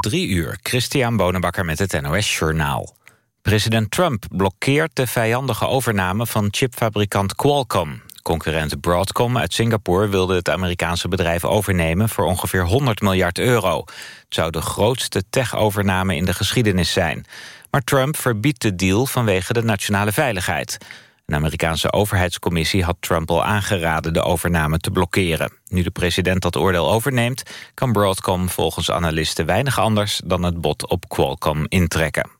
Drie uur, Christian Bonenbakker met het NOS Journaal. President Trump blokkeert de vijandige overname van chipfabrikant Qualcomm. Concurrent Broadcom uit Singapore wilde het Amerikaanse bedrijf overnemen voor ongeveer 100 miljard euro. Het zou de grootste tech-overname in de geschiedenis zijn. Maar Trump verbiedt de deal vanwege de nationale veiligheid. Een Amerikaanse overheidscommissie had Trump al aangeraden de overname te blokkeren. Nu de president dat oordeel overneemt, kan Broadcom volgens analisten weinig anders dan het bod op Qualcomm intrekken.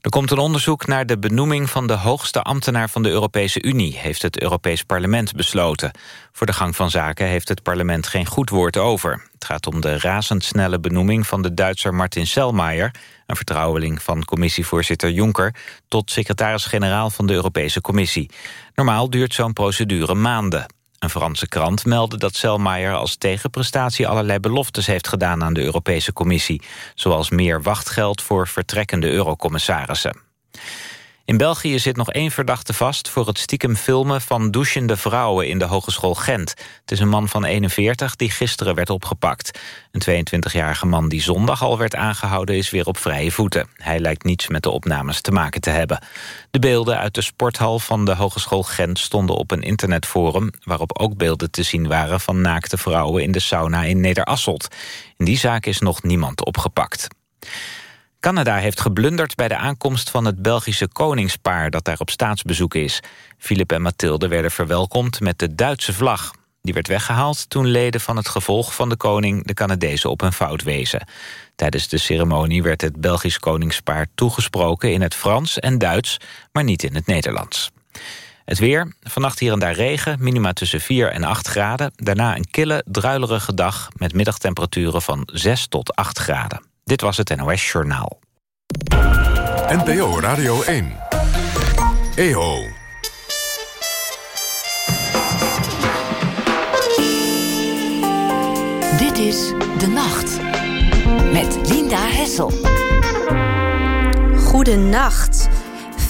Er komt een onderzoek naar de benoeming van de hoogste ambtenaar van de Europese Unie, heeft het Europees Parlement besloten. Voor de gang van zaken heeft het parlement geen goed woord over. Het gaat om de razendsnelle benoeming van de Duitser Martin Selmayr, een vertrouweling van commissievoorzitter Juncker, tot secretaris-generaal van de Europese Commissie. Normaal duurt zo'n procedure maanden. Een Franse krant meldde dat Selmayr als tegenprestatie allerlei beloftes heeft gedaan aan de Europese Commissie, zoals meer wachtgeld voor vertrekkende eurocommissarissen. In België zit nog één verdachte vast voor het stiekem filmen van douchende vrouwen in de Hogeschool Gent. Het is een man van 41 die gisteren werd opgepakt. Een 22-jarige man die zondag al werd aangehouden is weer op vrije voeten. Hij lijkt niets met de opnames te maken te hebben. De beelden uit de sporthal van de Hogeschool Gent stonden op een internetforum... waarop ook beelden te zien waren van naakte vrouwen in de sauna in Nederasselt. In die zaak is nog niemand opgepakt. Canada heeft geblunderd bij de aankomst van het Belgische koningspaar... dat daar op staatsbezoek is. Philip en Mathilde werden verwelkomd met de Duitse vlag. Die werd weggehaald toen leden van het gevolg van de koning... de Canadezen op een fout wezen. Tijdens de ceremonie werd het Belgisch koningspaar toegesproken... in het Frans en Duits, maar niet in het Nederlands. Het weer, vannacht hier en daar regen, minima tussen 4 en 8 graden. Daarna een kille, druilerige dag met middagtemperaturen van 6 tot 8 graden. Dit was het NOS Journaal. NPO Radio 1. EO. Dit is De Nacht. Met Linda Hessel. Goedenacht.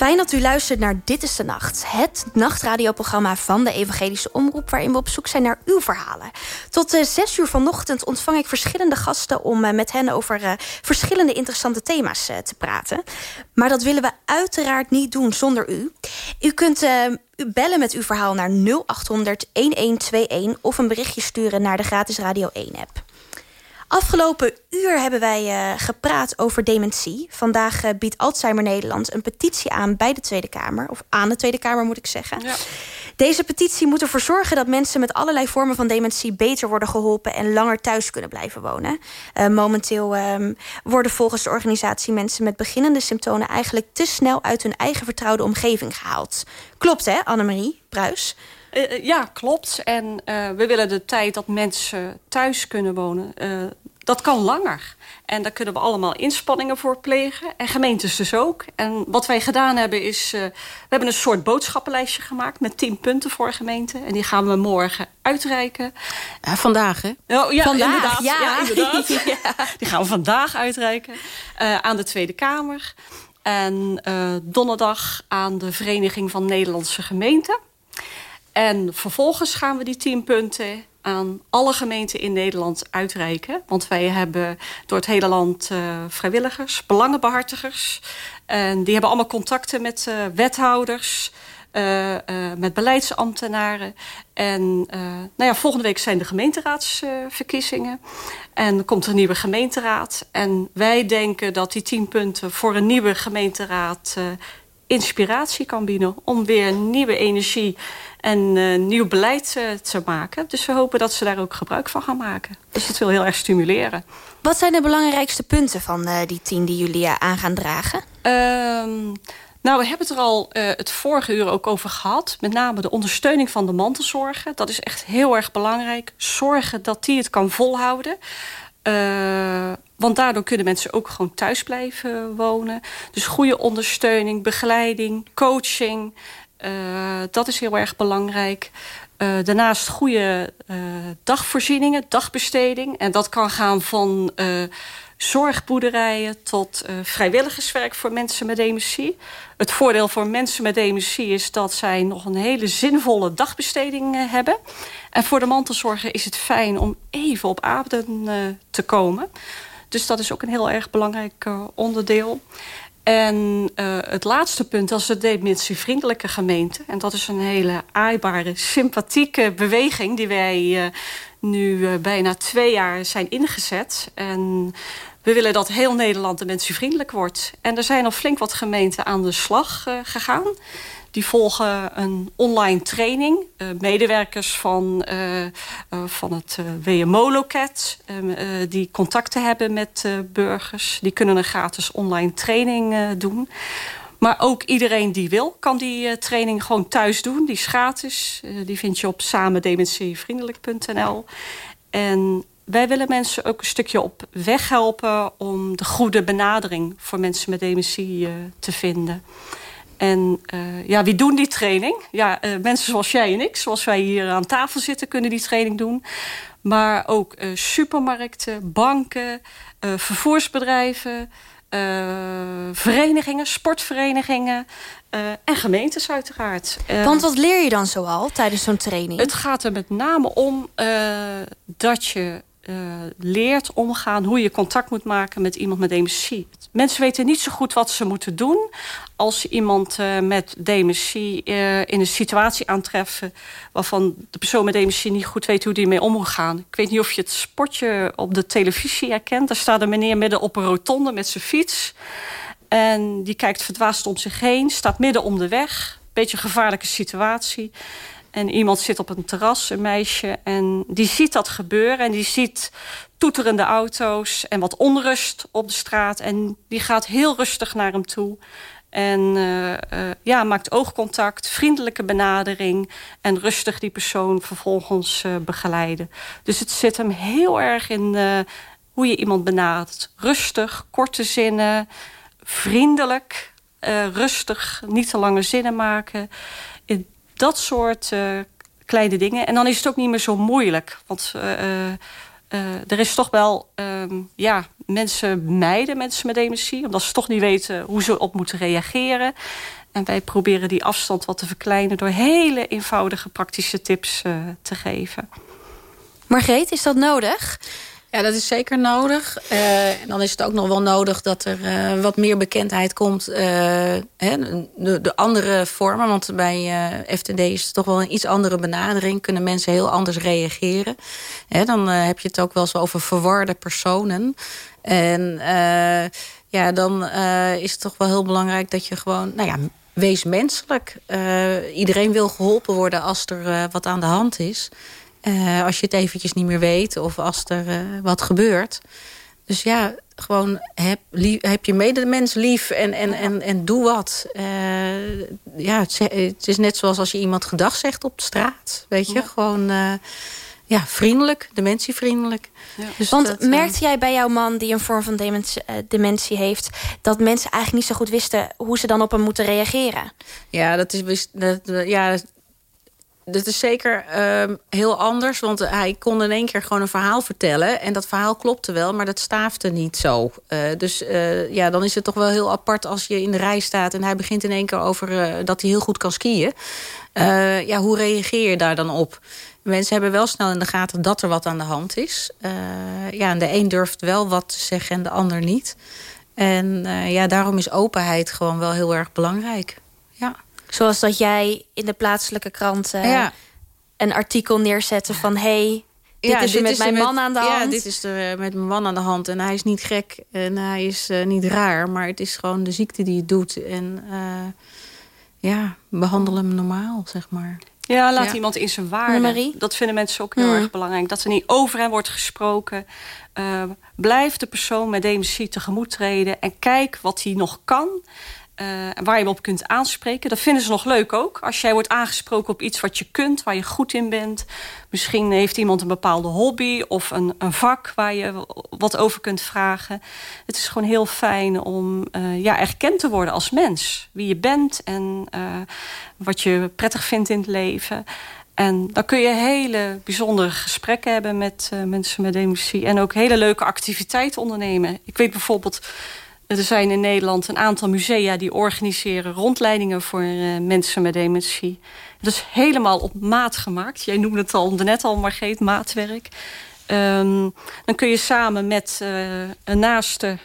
Fijn dat u luistert naar Dit is de Nacht. Het nachtradioprogramma van de Evangelische Omroep... waarin we op zoek zijn naar uw verhalen. Tot uh, zes uur vanochtend ontvang ik verschillende gasten... om uh, met hen over uh, verschillende interessante thema's te praten. Maar dat willen we uiteraard niet doen zonder u. U kunt bellen met uw verhaal naar 0800-1121... of een berichtje sturen naar de gratis Radio 1-app. Afgelopen uur hebben wij uh, gepraat over dementie. Vandaag uh, biedt Alzheimer Nederland een petitie aan bij de Tweede Kamer. Of aan de Tweede Kamer moet ik zeggen. Ja. Deze petitie moet ervoor zorgen dat mensen met allerlei vormen van dementie beter worden geholpen en langer thuis kunnen blijven wonen. Uh, momenteel um, worden volgens de organisatie mensen met beginnende symptomen eigenlijk te snel uit hun eigen vertrouwde omgeving gehaald. Klopt hè, Annemarie Pruis? Uh, ja, klopt. En uh, we willen de tijd dat mensen thuis kunnen wonen... Uh, dat kan langer. En daar kunnen we allemaal inspanningen voor plegen. En gemeentes dus ook. En wat wij gedaan hebben is... we hebben een soort boodschappenlijstje gemaakt... met tien punten voor gemeenten. En die gaan we morgen uitreiken. vandaag, hè? Oh, ja, vandaag, inderdaad. Ja. ja inderdaad. ja. Die gaan we vandaag uitreiken. aan de Tweede Kamer. En donderdag aan de Vereniging van Nederlandse Gemeenten. En vervolgens gaan we die tien punten aan alle gemeenten in Nederland uitreiken. Want wij hebben door het hele land uh, vrijwilligers, belangenbehartigers. En die hebben allemaal contacten met uh, wethouders, uh, met beleidsambtenaren. En nou ja, volgende week zijn de gemeenteraadsverkiezingen. en er komt een nieuwe gemeenteraad. En wij denken dat die tien punten voor een nieuwe gemeenteraad inspiratie kan bieden... om weer nieuwe energie en uh, nieuw beleid uh, te maken. Dus we hopen dat ze daar ook gebruik van gaan maken. Dus dat wil heel erg stimuleren. Wat zijn de belangrijkste punten van uh, die tien die jullie aan gaan dragen? Um, nou, we hebben het er al het vorige uur ook over gehad. Met name de ondersteuning van de mantelzorgen. Dat is echt heel erg belangrijk. Zorgen dat die het kan volhouden. Want daardoor kunnen mensen ook gewoon thuis blijven wonen. Dus goede ondersteuning, begeleiding, coaching. Uh, dat is heel erg belangrijk. Uh, daarnaast goede uh, dagvoorzieningen, dagbesteding. En dat kan gaan van zorgboerderijen tot vrijwilligerswerk voor mensen met dementie. Het voordeel voor mensen met dementie is dat zij nog een hele zinvolle dagbesteding hebben. En voor de mantelzorger is het fijn om even op adem te komen. Dus dat is ook een heel erg belangrijk onderdeel. En uh, het laatste punt, is de dementievriendelijke gemeente. En dat is een hele aaibare, sympathieke beweging... die wij uh, nu uh, bijna twee jaar zijn ingezet. En we willen dat heel Nederland dementievriendelijk wordt. En er zijn al flink wat gemeenten aan de slag gegaan. Die volgen een online training. Uh, medewerkers van, uh, uh, van het WMO-loket... die contacten hebben met burgers... die kunnen een gratis online training doen. Maar ook iedereen die wil, kan die training gewoon thuis doen. Die is gratis. die vind je op samendementievriendelijk.nl. En wij willen mensen ook een stukje op weg helpen... om de goede benadering voor mensen met dementie te vinden... En uh, ja, wie doen die training? Ja, uh, mensen zoals jij en ik, zoals wij hier aan tafel zitten, kunnen die training doen. Maar ook uh, supermarkten, banken, vervoersbedrijven, verenigingen, sportverenigingen en gemeentes uiteraard. Want wat leer je dan zoal tijdens zo'n training? Het gaat er met name om dat je uh, leert omgaan hoe je contact moet maken met iemand met dementie. Mensen weten niet zo goed wat ze moeten doen als iemand uh, met dementie uh, in een situatie aantreffen waarvan de persoon met dementie niet goed weet hoe die mee om moet gaan. Ik weet niet of je het sportje op de televisie herkent. Daar staat een meneer midden op een rotonde met zijn fiets. En die kijkt verdwaasd om zich heen, staat midden om de weg. Beetje een gevaarlijke situatie. En iemand zit op een terras, een meisje, en die ziet dat gebeuren. En die ziet toeterende auto's en wat onrust op de straat. En die gaat heel rustig naar hem toe. En uh, uh, ja, maakt oogcontact, vriendelijke benadering... en rustig die persoon vervolgens uh, begeleiden. Dus het zit hem heel erg in hoe je iemand benadert. Rustig, korte zinnen, vriendelijk, rustig, niet te lange zinnen maken dat soort uh, kleine dingen. En dan is het ook niet meer zo moeilijk. Want uh, uh, er is toch wel... Ehm, ja, mensen mijden mensen met dementie. Omdat ze toch niet weten hoe ze op moeten reageren. En wij proberen die afstand wat te verkleinen... door hele eenvoudige praktische tips te geven. Margreet, is dat nodig? Ja, dat is zeker nodig. Uh, en dan is het ook nog wel nodig dat er uh, wat meer bekendheid komt. Uh, hè, de, de, andere vormen, want bij FTD is het toch wel een iets andere benadering. Kunnen mensen heel anders reageren. Hè, dan heb je het ook wel eens over verwarde personen. En ja, dan is het toch wel heel belangrijk dat je gewoon... Nou ja, wees menselijk. iedereen wil geholpen worden als er wat aan de hand is. Uh, als je het eventjes niet meer weet of als er uh, wat gebeurt. Dus ja, gewoon heb, lief, heb je medemens lief en, en, en, en doe wat. Uh, ja, het, het, is net zoals als je iemand gedag zegt op de straat. Weet je, ja. gewoon ja, vriendelijk, dementievriendelijk. Ja. Dus Want dat, merkte jij bij jouw man die een vorm van dementie, dementie, heeft... dat mensen eigenlijk niet zo goed wisten hoe ze dan op hem moeten reageren? Ja, dat is, dat, ja, dat is zeker uh, heel anders. Want hij kon in één keer gewoon een verhaal vertellen. En dat verhaal klopte wel, maar dat staafde niet zo. Uh, dus uh, ja, dan is het toch wel heel apart als je in de rij staat... en hij begint in één keer over dat hij heel goed kan skiën. ja, hoe reageer je daar dan op? Mensen hebben wel snel in de gaten dat er wat aan de hand is. ja, en de een durft wel wat te zeggen en de ander niet. En ja, daarom is openheid gewoon wel heel erg belangrijk. Zoals dat jij in de plaatselijke krant ja. een artikel neerzette van... hey, dit ja, is er met mijn man aan de hand. Ja, dit is er met mijn man aan de hand. En hij is niet gek en hij is uh, niet raar. Maar het is gewoon de ziekte die het doet. En uh, ja, behandel hem normaal, zeg maar. Ja, laat ja. iemand in zijn waarde. Dat vinden mensen ook heel mm. erg belangrijk. Dat er niet over hem wordt gesproken. Uh, blijf de persoon met dementie tegemoet treden. En kijk wat hij nog kan. Uh, waar je op kunt aanspreken. Dat vinden ze nog leuk ook. Als jij wordt aangesproken op iets wat je kunt, waar je goed in bent. Misschien heeft iemand een bepaalde hobby of een, een vak waar je wat over kunt vragen. Het is gewoon heel fijn om uh, ja, erkend te worden als mens. Wie je bent en uh, wat je prettig vindt in het leven. En dan kun je hele bijzondere gesprekken hebben met mensen met dementie. En ook hele leuke activiteiten ondernemen. Ik weet bijvoorbeeld er zijn in Nederland een aantal musea die organiseren rondleidingen voor uh, mensen met dementie. Dat is helemaal op maat gemaakt. Jij noemde het al net al, Margreet, maatwerk. Ehm, dan kun je samen met uh, een naaste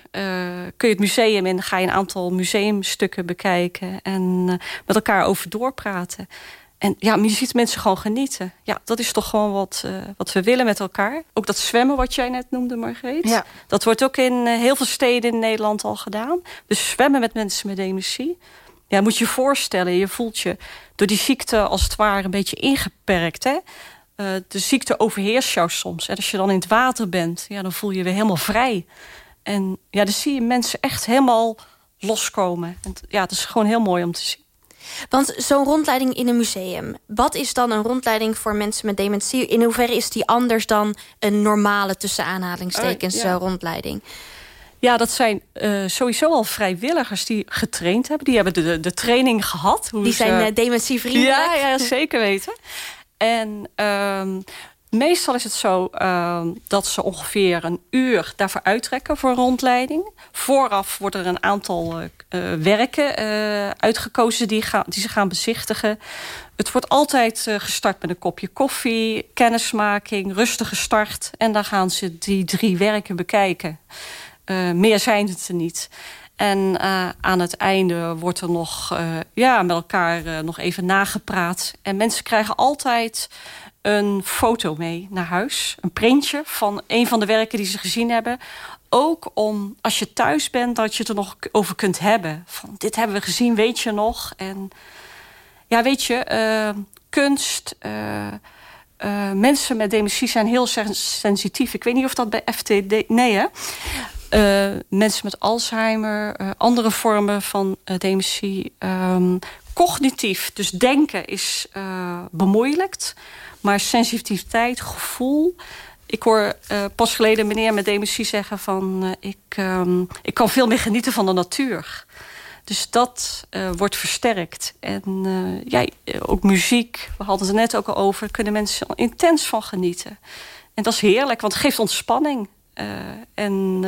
kun je het museum in. Ga je een aantal museumstukken bekijken. En met elkaar over doorpraten. En ja, je ziet mensen gewoon genieten. Ja, dat is toch gewoon wat, uh, wat we willen met elkaar. Ook dat zwemmen wat jij net noemde, Margreet. Ja. Dat wordt ook in uh, heel veel steden in Nederland al gedaan. Dus zwemmen met mensen met dementie. Ja, moet je je voorstellen, je voelt je door die ziekte als het ware een beetje ingeperkt. Hè? Uh, de ziekte overheerst jou soms. En als je dan in het water bent, ja, dan voel je je weer helemaal vrij. En ja, dan zie je mensen echt helemaal loskomen. En, ja, het is gewoon heel mooi om te zien. Want zo'n rondleiding in een museum, wat is dan een rondleiding voor mensen met dementie? In hoeverre is die anders dan een normale tussen aanhalingstekens uh, rondleiding? Ja, dat zijn uh, sowieso al vrijwilligers die getraind hebben. Die hebben de, de, training gehad. Hoe die zijn uh, dementievriendelijk. Ja, ja, zeker weten. En uh, Meestal is het zo uh, dat ze ongeveer een uur daarvoor uittrekken voor rondleiding. Vooraf worden er een aantal uh, werken uh, uitgekozen die, die ze gaan bezichtigen. Het wordt altijd gestart met een kopje koffie, kennismaking, rustige start. En dan gaan ze die drie werken bekijken. meer zijn het er niet. En aan het einde wordt er nog ja, met elkaar nog even nagepraat. En mensen krijgen altijd een foto mee naar huis. Een printje van een van de werken die ze gezien hebben. Ook om, als je thuis bent, dat je het er nog over kunt hebben. Van, dit hebben we gezien, weet je nog? En ja, weet je, kunst... Mensen met dementie zijn heel sensitief. Ik weet niet of dat bij FTD... Nee, hè? Uh, mensen met Alzheimer, uh, andere vormen van dementie. Um, cognitief, dus denken, is bemoeilijkt. Maar sensitiviteit, gevoel... Ik hoor pas geleden meneer met dementie zeggen van... Ik, um, ik kan veel meer genieten van de natuur. Dus dat wordt versterkt. En ja, ook muziek, we hadden het er net ook al over... kunnen mensen intens van genieten. En dat is heerlijk, want het geeft ontspanning. En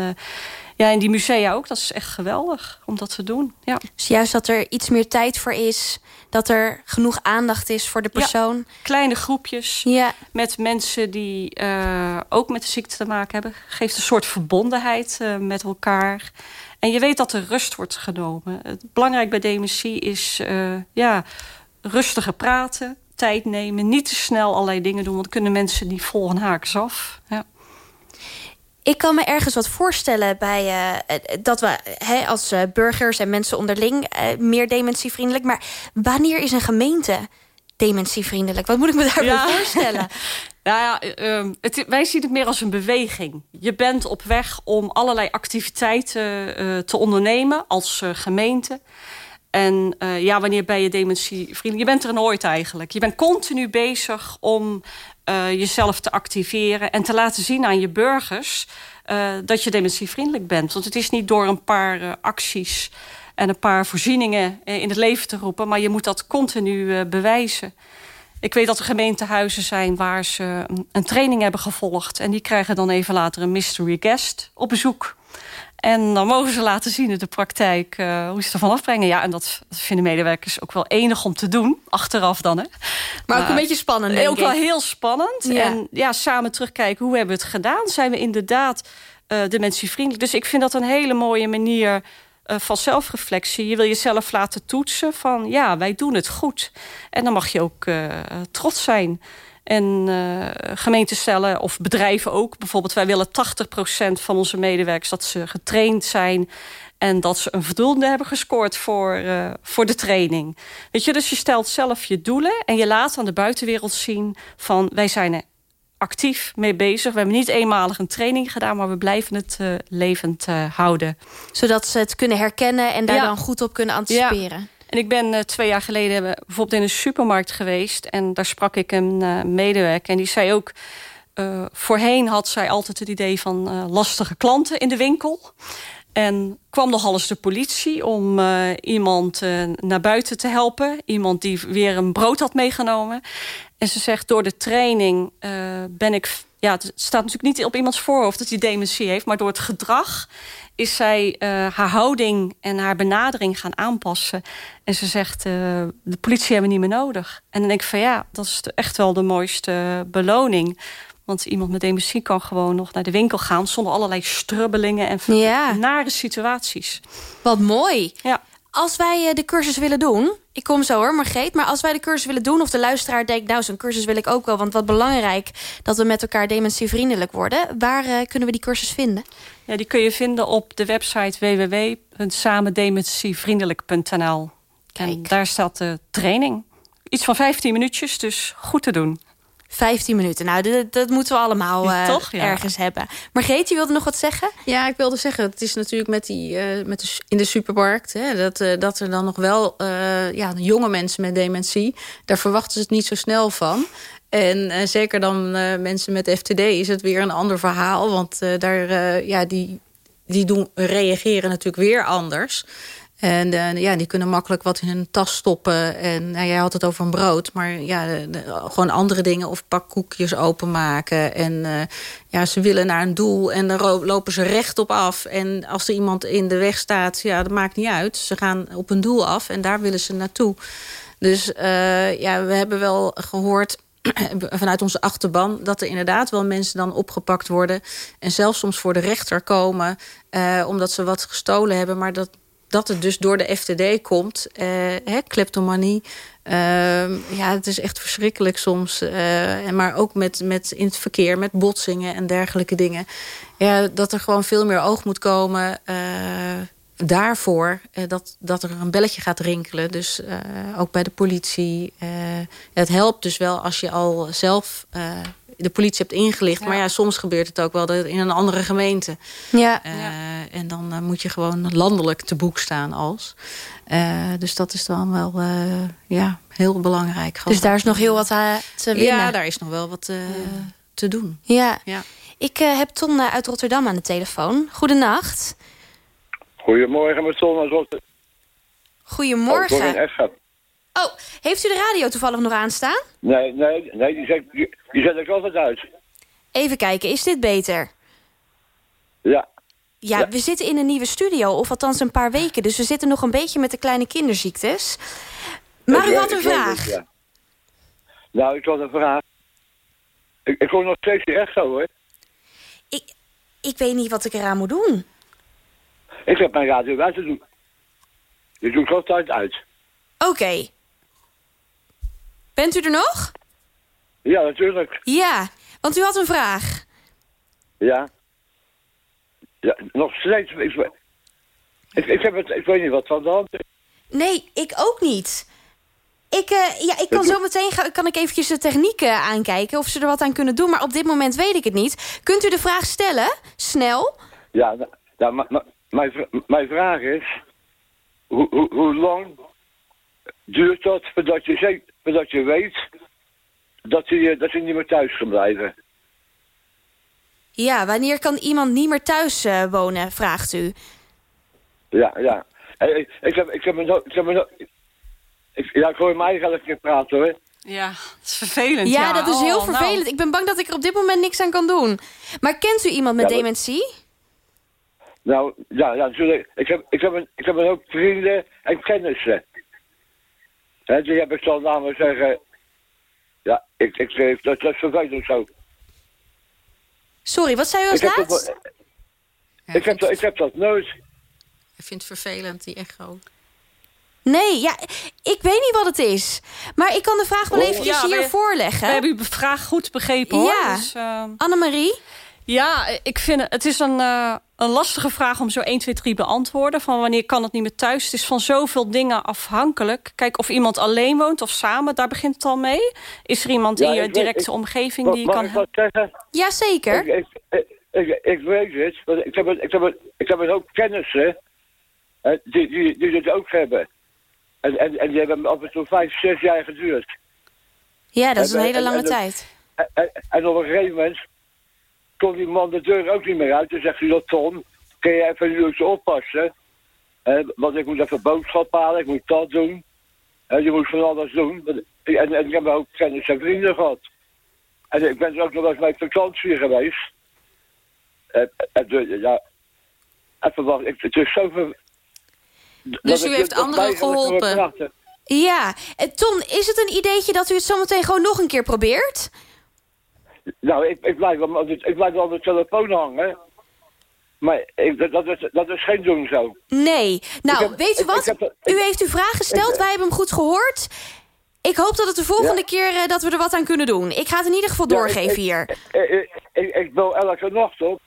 ja, in die musea ook, dat is echt geweldig om dat te doen. Ja. Dus juist dat er iets meer tijd voor is dat er genoeg aandacht is voor de persoon. kleine groepjes ja. met mensen die uh, ook met de ziekte te maken hebben. Geeft een soort verbondenheid uh, met elkaar. En je weet dat er rust wordt genomen. Het belangrijk bij dementie is uh, ja, rustiger praten, tijd nemen. Niet te snel allerlei dingen doen, want kunnen mensen die volgen haaks af. Ja. Ik kan me ergens wat voorstellen bij uh, dat we hè, als uh, burgers en mensen onderling uh, meer dementievriendelijk. Maar wanneer is een gemeente dementievriendelijk? Wat moet ik me daarbij ja. voorstellen? nou ja, um, het, wij zien het meer als een beweging. Je bent op weg om allerlei activiteiten te ondernemen als gemeente. En uh, ja, wanneer ben je dementievriendelijk? Je bent er nooit eigenlijk. Je bent continu bezig om uh, jezelf te activeren... en te laten zien aan je burgers uh, dat je dementievriendelijk bent. Want het is niet door een paar acties en een paar voorzieningen in het leven te roepen... maar je moet dat continu bewijzen. Ik weet dat er gemeentehuizen zijn waar ze een training hebben gevolgd... en die krijgen dan even later een mystery guest op bezoek... En dan mogen ze laten zien in de praktijk uh, hoe ze ervan afbrengen. Ja, en dat, vinden medewerkers ook wel enig om te doen. Achteraf dan, hè. Maar, ook een beetje spannend, denk Ook wel heel spannend. Ja. En ja, samen terugkijken, hoe hebben we het gedaan? Zijn we inderdaad uh, dementievriendelijk? Dus ik vind dat een hele mooie manier uh, van zelfreflectie. Je wil jezelf laten toetsen van, ja, wij doen het goed. En dan mag je ook trots zijn. En uh, stellen, of bedrijven ook. Bijvoorbeeld, wij willen 80% van onze medewerkers... dat ze getraind zijn en dat ze een voldoende hebben gescoord voor, uh, voor de training. Weet je, dus je stelt zelf je doelen... en je laat aan de buitenwereld zien van... wij zijn er actief mee bezig. We hebben niet eenmalig een training gedaan... maar we blijven het uh, levend houden. Zodat ze het kunnen herkennen en daar ja. dan goed op kunnen anticiperen. Ja. En ik ben uh, twee jaar geleden bijvoorbeeld in een supermarkt geweest. En daar sprak ik een uh, medewerker. En die zei ook... Voorheen had zij altijd het idee van lastige klanten in de winkel. En kwam nog alles de politie om iemand naar buiten te helpen. Iemand die weer een brood had meegenomen. En ze zegt, door de training ben ik... Ja, het staat natuurlijk niet op iemands voorhoofd dat hij dementie heeft... maar door het gedrag is zij uh, haar houding en haar benadering gaan aanpassen. En ze zegt, uh, de politie hebben we niet meer nodig. En dan denk ik van ja, dat is echt wel de mooiste beloning. Want iemand met dementie kan gewoon nog naar de winkel gaan... zonder allerlei strubbelingen en Ja. nare situaties. Wat mooi. Ja. Als wij eh, de cursus willen doen... Ik kom zo hoor, Margreet. Maar als wij de cursus willen doen... of de luisteraar denkt, nou, zo'n cursus wil ik ook wel... want wat belangrijk dat we met elkaar dementievriendelijk worden. Waar eh, kunnen we die cursus vinden? Ja, die kun je vinden op de website www.samendementievriendelijk.nl. En daar staat de training. Iets van 15 minuutjes, dus goed te doen. 15 minuten. Nou, dat, dat moeten we allemaal eh, Toch, ja. ergens hebben. Margreet, je wilde nog wat zeggen? Ja, ik wilde zeggen, het is natuurlijk met die, eh, met de, in de supermarkt... Hè, dat, eh, dat er dan nog wel eh, ja, jonge mensen met dementie... daar verwachten ze het niet zo snel van. En eh, zeker dan eh, mensen met FTD is het weer een ander verhaal. Want eh, daar, eh, ja, die, die doen, reageren natuurlijk weer anders. En eh, ja, die kunnen makkelijk wat in hun tas stoppen. En nou, jij had het over een brood, maar ja, gewoon andere dingen. Of pak koekjes openmaken. En eh, ja, ze willen naar een doel en dan lopen ze recht op af. En als er iemand in de weg staat, ja, dat maakt niet uit. Ze gaan op een doel af en daar willen ze naartoe. Dus eh, ja, we hebben wel gehoord vanuit onze achterban... dat er inderdaad wel mensen dan opgepakt worden... en zelfs soms voor de rechter komen... omdat ze wat gestolen hebben. Maar dat, dat het dus door de FTD komt, eh, hè, kleptomanie... Ehm, ja, het is echt verschrikkelijk soms. eh, maar ook met, met in het verkeer, met botsingen en dergelijke dingen. Ja, dat er gewoon veel meer oog moet komen... eh, daarvoor dat, dat er een belletje gaat rinkelen. Dus ook bij de politie. het helpt dus wel als je al zelf de politie hebt ingelicht. Maar ja, soms gebeurt het ook wel dat in een andere gemeente. Ja. Eh, En dan eh, moet je gewoon landelijk te boek staan als. Eh, dus dat is dan wel eh, ja, heel belangrijk. Dus daar is nog heel wat te winnen. Ja, daar is nog wel wat eh, te doen. Ja. Ja. Ik eh, heb Ton uit Rotterdam aan de telefoon. Goedenacht. Goedemorgen, met Ton en Zotte. Goedemorgen. Oh, Oh, heeft u de radio toevallig nog aanstaan? Nee, nee, nee, die zet, die, die zet ik altijd uit. Even kijken, is dit beter? Ja. Ja, Ja. we zitten in een nieuwe studio, of althans een paar weken. Dus we zitten nog een beetje met de kleine kinderziektes. Maar u had een vraag. het, ja. Nou, ik had een vraag. Ik, ik hoor nog steeds die echo, hoor. Ik, ik weet niet wat ik eraan moet doen. Ik heb mijn radio uit te doen. Die doe ik altijd uit. Oké. Bent u er nog? Ja, natuurlijk. Ja, want u had een vraag. Ja. Ja, nog steeds. Ik, ik, ik, heb het, ik weet niet wat van de hand is. Nee, ik ook niet. Ik, eh, ja, ik kan zo meteen gaan, kan ik eventjes de techniek eh, aankijken... of ze er wat aan kunnen doen, maar op dit moment weet ik het niet. Kunt u de vraag stellen? Snel? Ja, nou, nou, maar- mijn, vraag is... Hoe, hoe, hoe lang duurt dat voordat je, voordat je weet dat je, dat je niet meer thuis kan blijven? Ja, wanneer kan iemand niet meer thuis eh, wonen, vraagt u. Ja, ja. Hey, Ik, ik, heb, ik heb. Ik heb me zo ik, ja, ik hoor mij eigen een keer praten hoor. Ja, dat is vervelend. Ja, dat is heel Oh, nou. vervelend. Ik ben bang dat ik er op dit moment niks aan kan doen. Maar kent u iemand met Ja, dat- dementie? Nou, ja, ja natuurlijk. Ik heb, ik heb, een, ik heb een ook vrienden en kennissen. Hè, die heb ik dan namelijk zeggen... Ja, ik, ik, ik, dat, dat is vervelend zo. Sorry, wat zei u als Ik heb, dat, ik, heb, dat- ik heb dat nooit. Ik vind het vervelend, die echo. Nee, ja, ik weet niet wat het is. Maar ik kan de vraag wel Oh. eventjes Ja, hier we- voorleggen. We hebben uw vraag goed begrepen, hoor. Ja. Dus, eh, Annemarie? Ja, ik vind het, is een, eh, een lastige vraag om zo 1, 2, 3 beantwoorden. Van wanneer kan het niet meer thuis? Het is van zoveel dingen afhankelijk. Kijk, of iemand alleen woont of samen, daar begint het al mee. Is er iemand Ja, in je ik directe ik- omgeving Mag, die je mag kan ik wat zeggen? Jazeker. Ik, ik, ik, ik, ik weet het. want Ik heb het, ik heb het, ik heb het ook kennissen hè, die, die, die dit ook hebben. En, en, en die hebben af en toe vijf, zes jaar geduurd. Ja, dat is een En- hele en- lange en- tijd. En, en, en op een gegeven moment kon die man de deur ook niet meer uit. Toen zegt hij dat Tom, kun je even een uurtje oppassen? Want ik moet even boodschap halen, ik moet dat doen. En je moet van alles doen. En, en ik heb ook kennis en vrienden gehad. En ik ben er ook nog wel eens met vakantie geweest. En, en, ja, even wachten, ik- het is zoveel... Dus u heeft anderen geholpen? Ja, Eh, Ton, is het een ideetje dat u het zometeen gewoon nog een keer probeert? Nou, ik, ik, blijf wel, ik blijf wel de telefoon hangen. Maar ik, dat, is, dat is geen doen zo. Nee. Nou, heb- weet u wat? ik heb- ik- u heeft uw vraag gesteld, wij hebben hem goed gehoord. Ik hoop dat het de volgende Ja. keer eh, dat we er wat aan kunnen doen. Ik ga het in ieder geval Ja, ik- doorgeven hier. Ik, ik, ik, ik bel elke nacht op.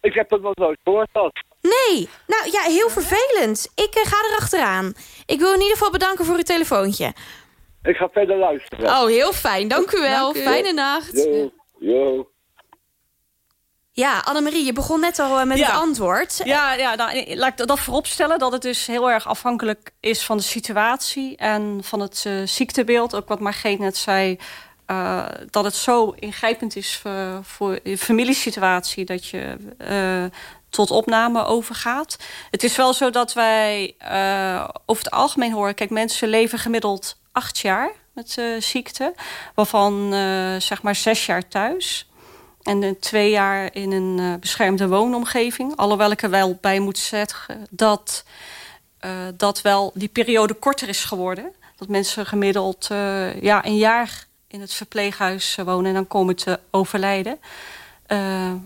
Ik heb het nog nooit gehoord. Dat. Nee, nou ja, heel vervelend. Ik eh, ga erachteraan. Ik wil in ieder geval bedanken voor uw telefoontje. Ik ga verder luisteren. Oh, heel fijn. Dank u wel. Dank u. Fijne nacht. Yo. Ja, Annemarie, je begon net al eh, met Ja. het antwoord. Ja, ja nou, laat ik dat vooropstellen dat het dus heel erg afhankelijk is van de situatie en van het eh, ziektebeeld. Ook wat Margreet net zei, eh, dat het zo ingrijpend is voor je familiesituatie dat je eh, tot opname overgaat. Het is wel zo dat wij eh, over het algemeen horen, kijk, mensen leven gemiddeld acht jaar met eh, ziekte, waarvan eh, zeg maar zes jaar thuis. En twee jaar in een eh, beschermde woonomgeving. Alhoewel ik er wel bij moet zeggen dat, dat wel die periode korter is geworden. Dat mensen gemiddeld ja, een jaar in het verpleeghuis wonen en dan komen te overlijden.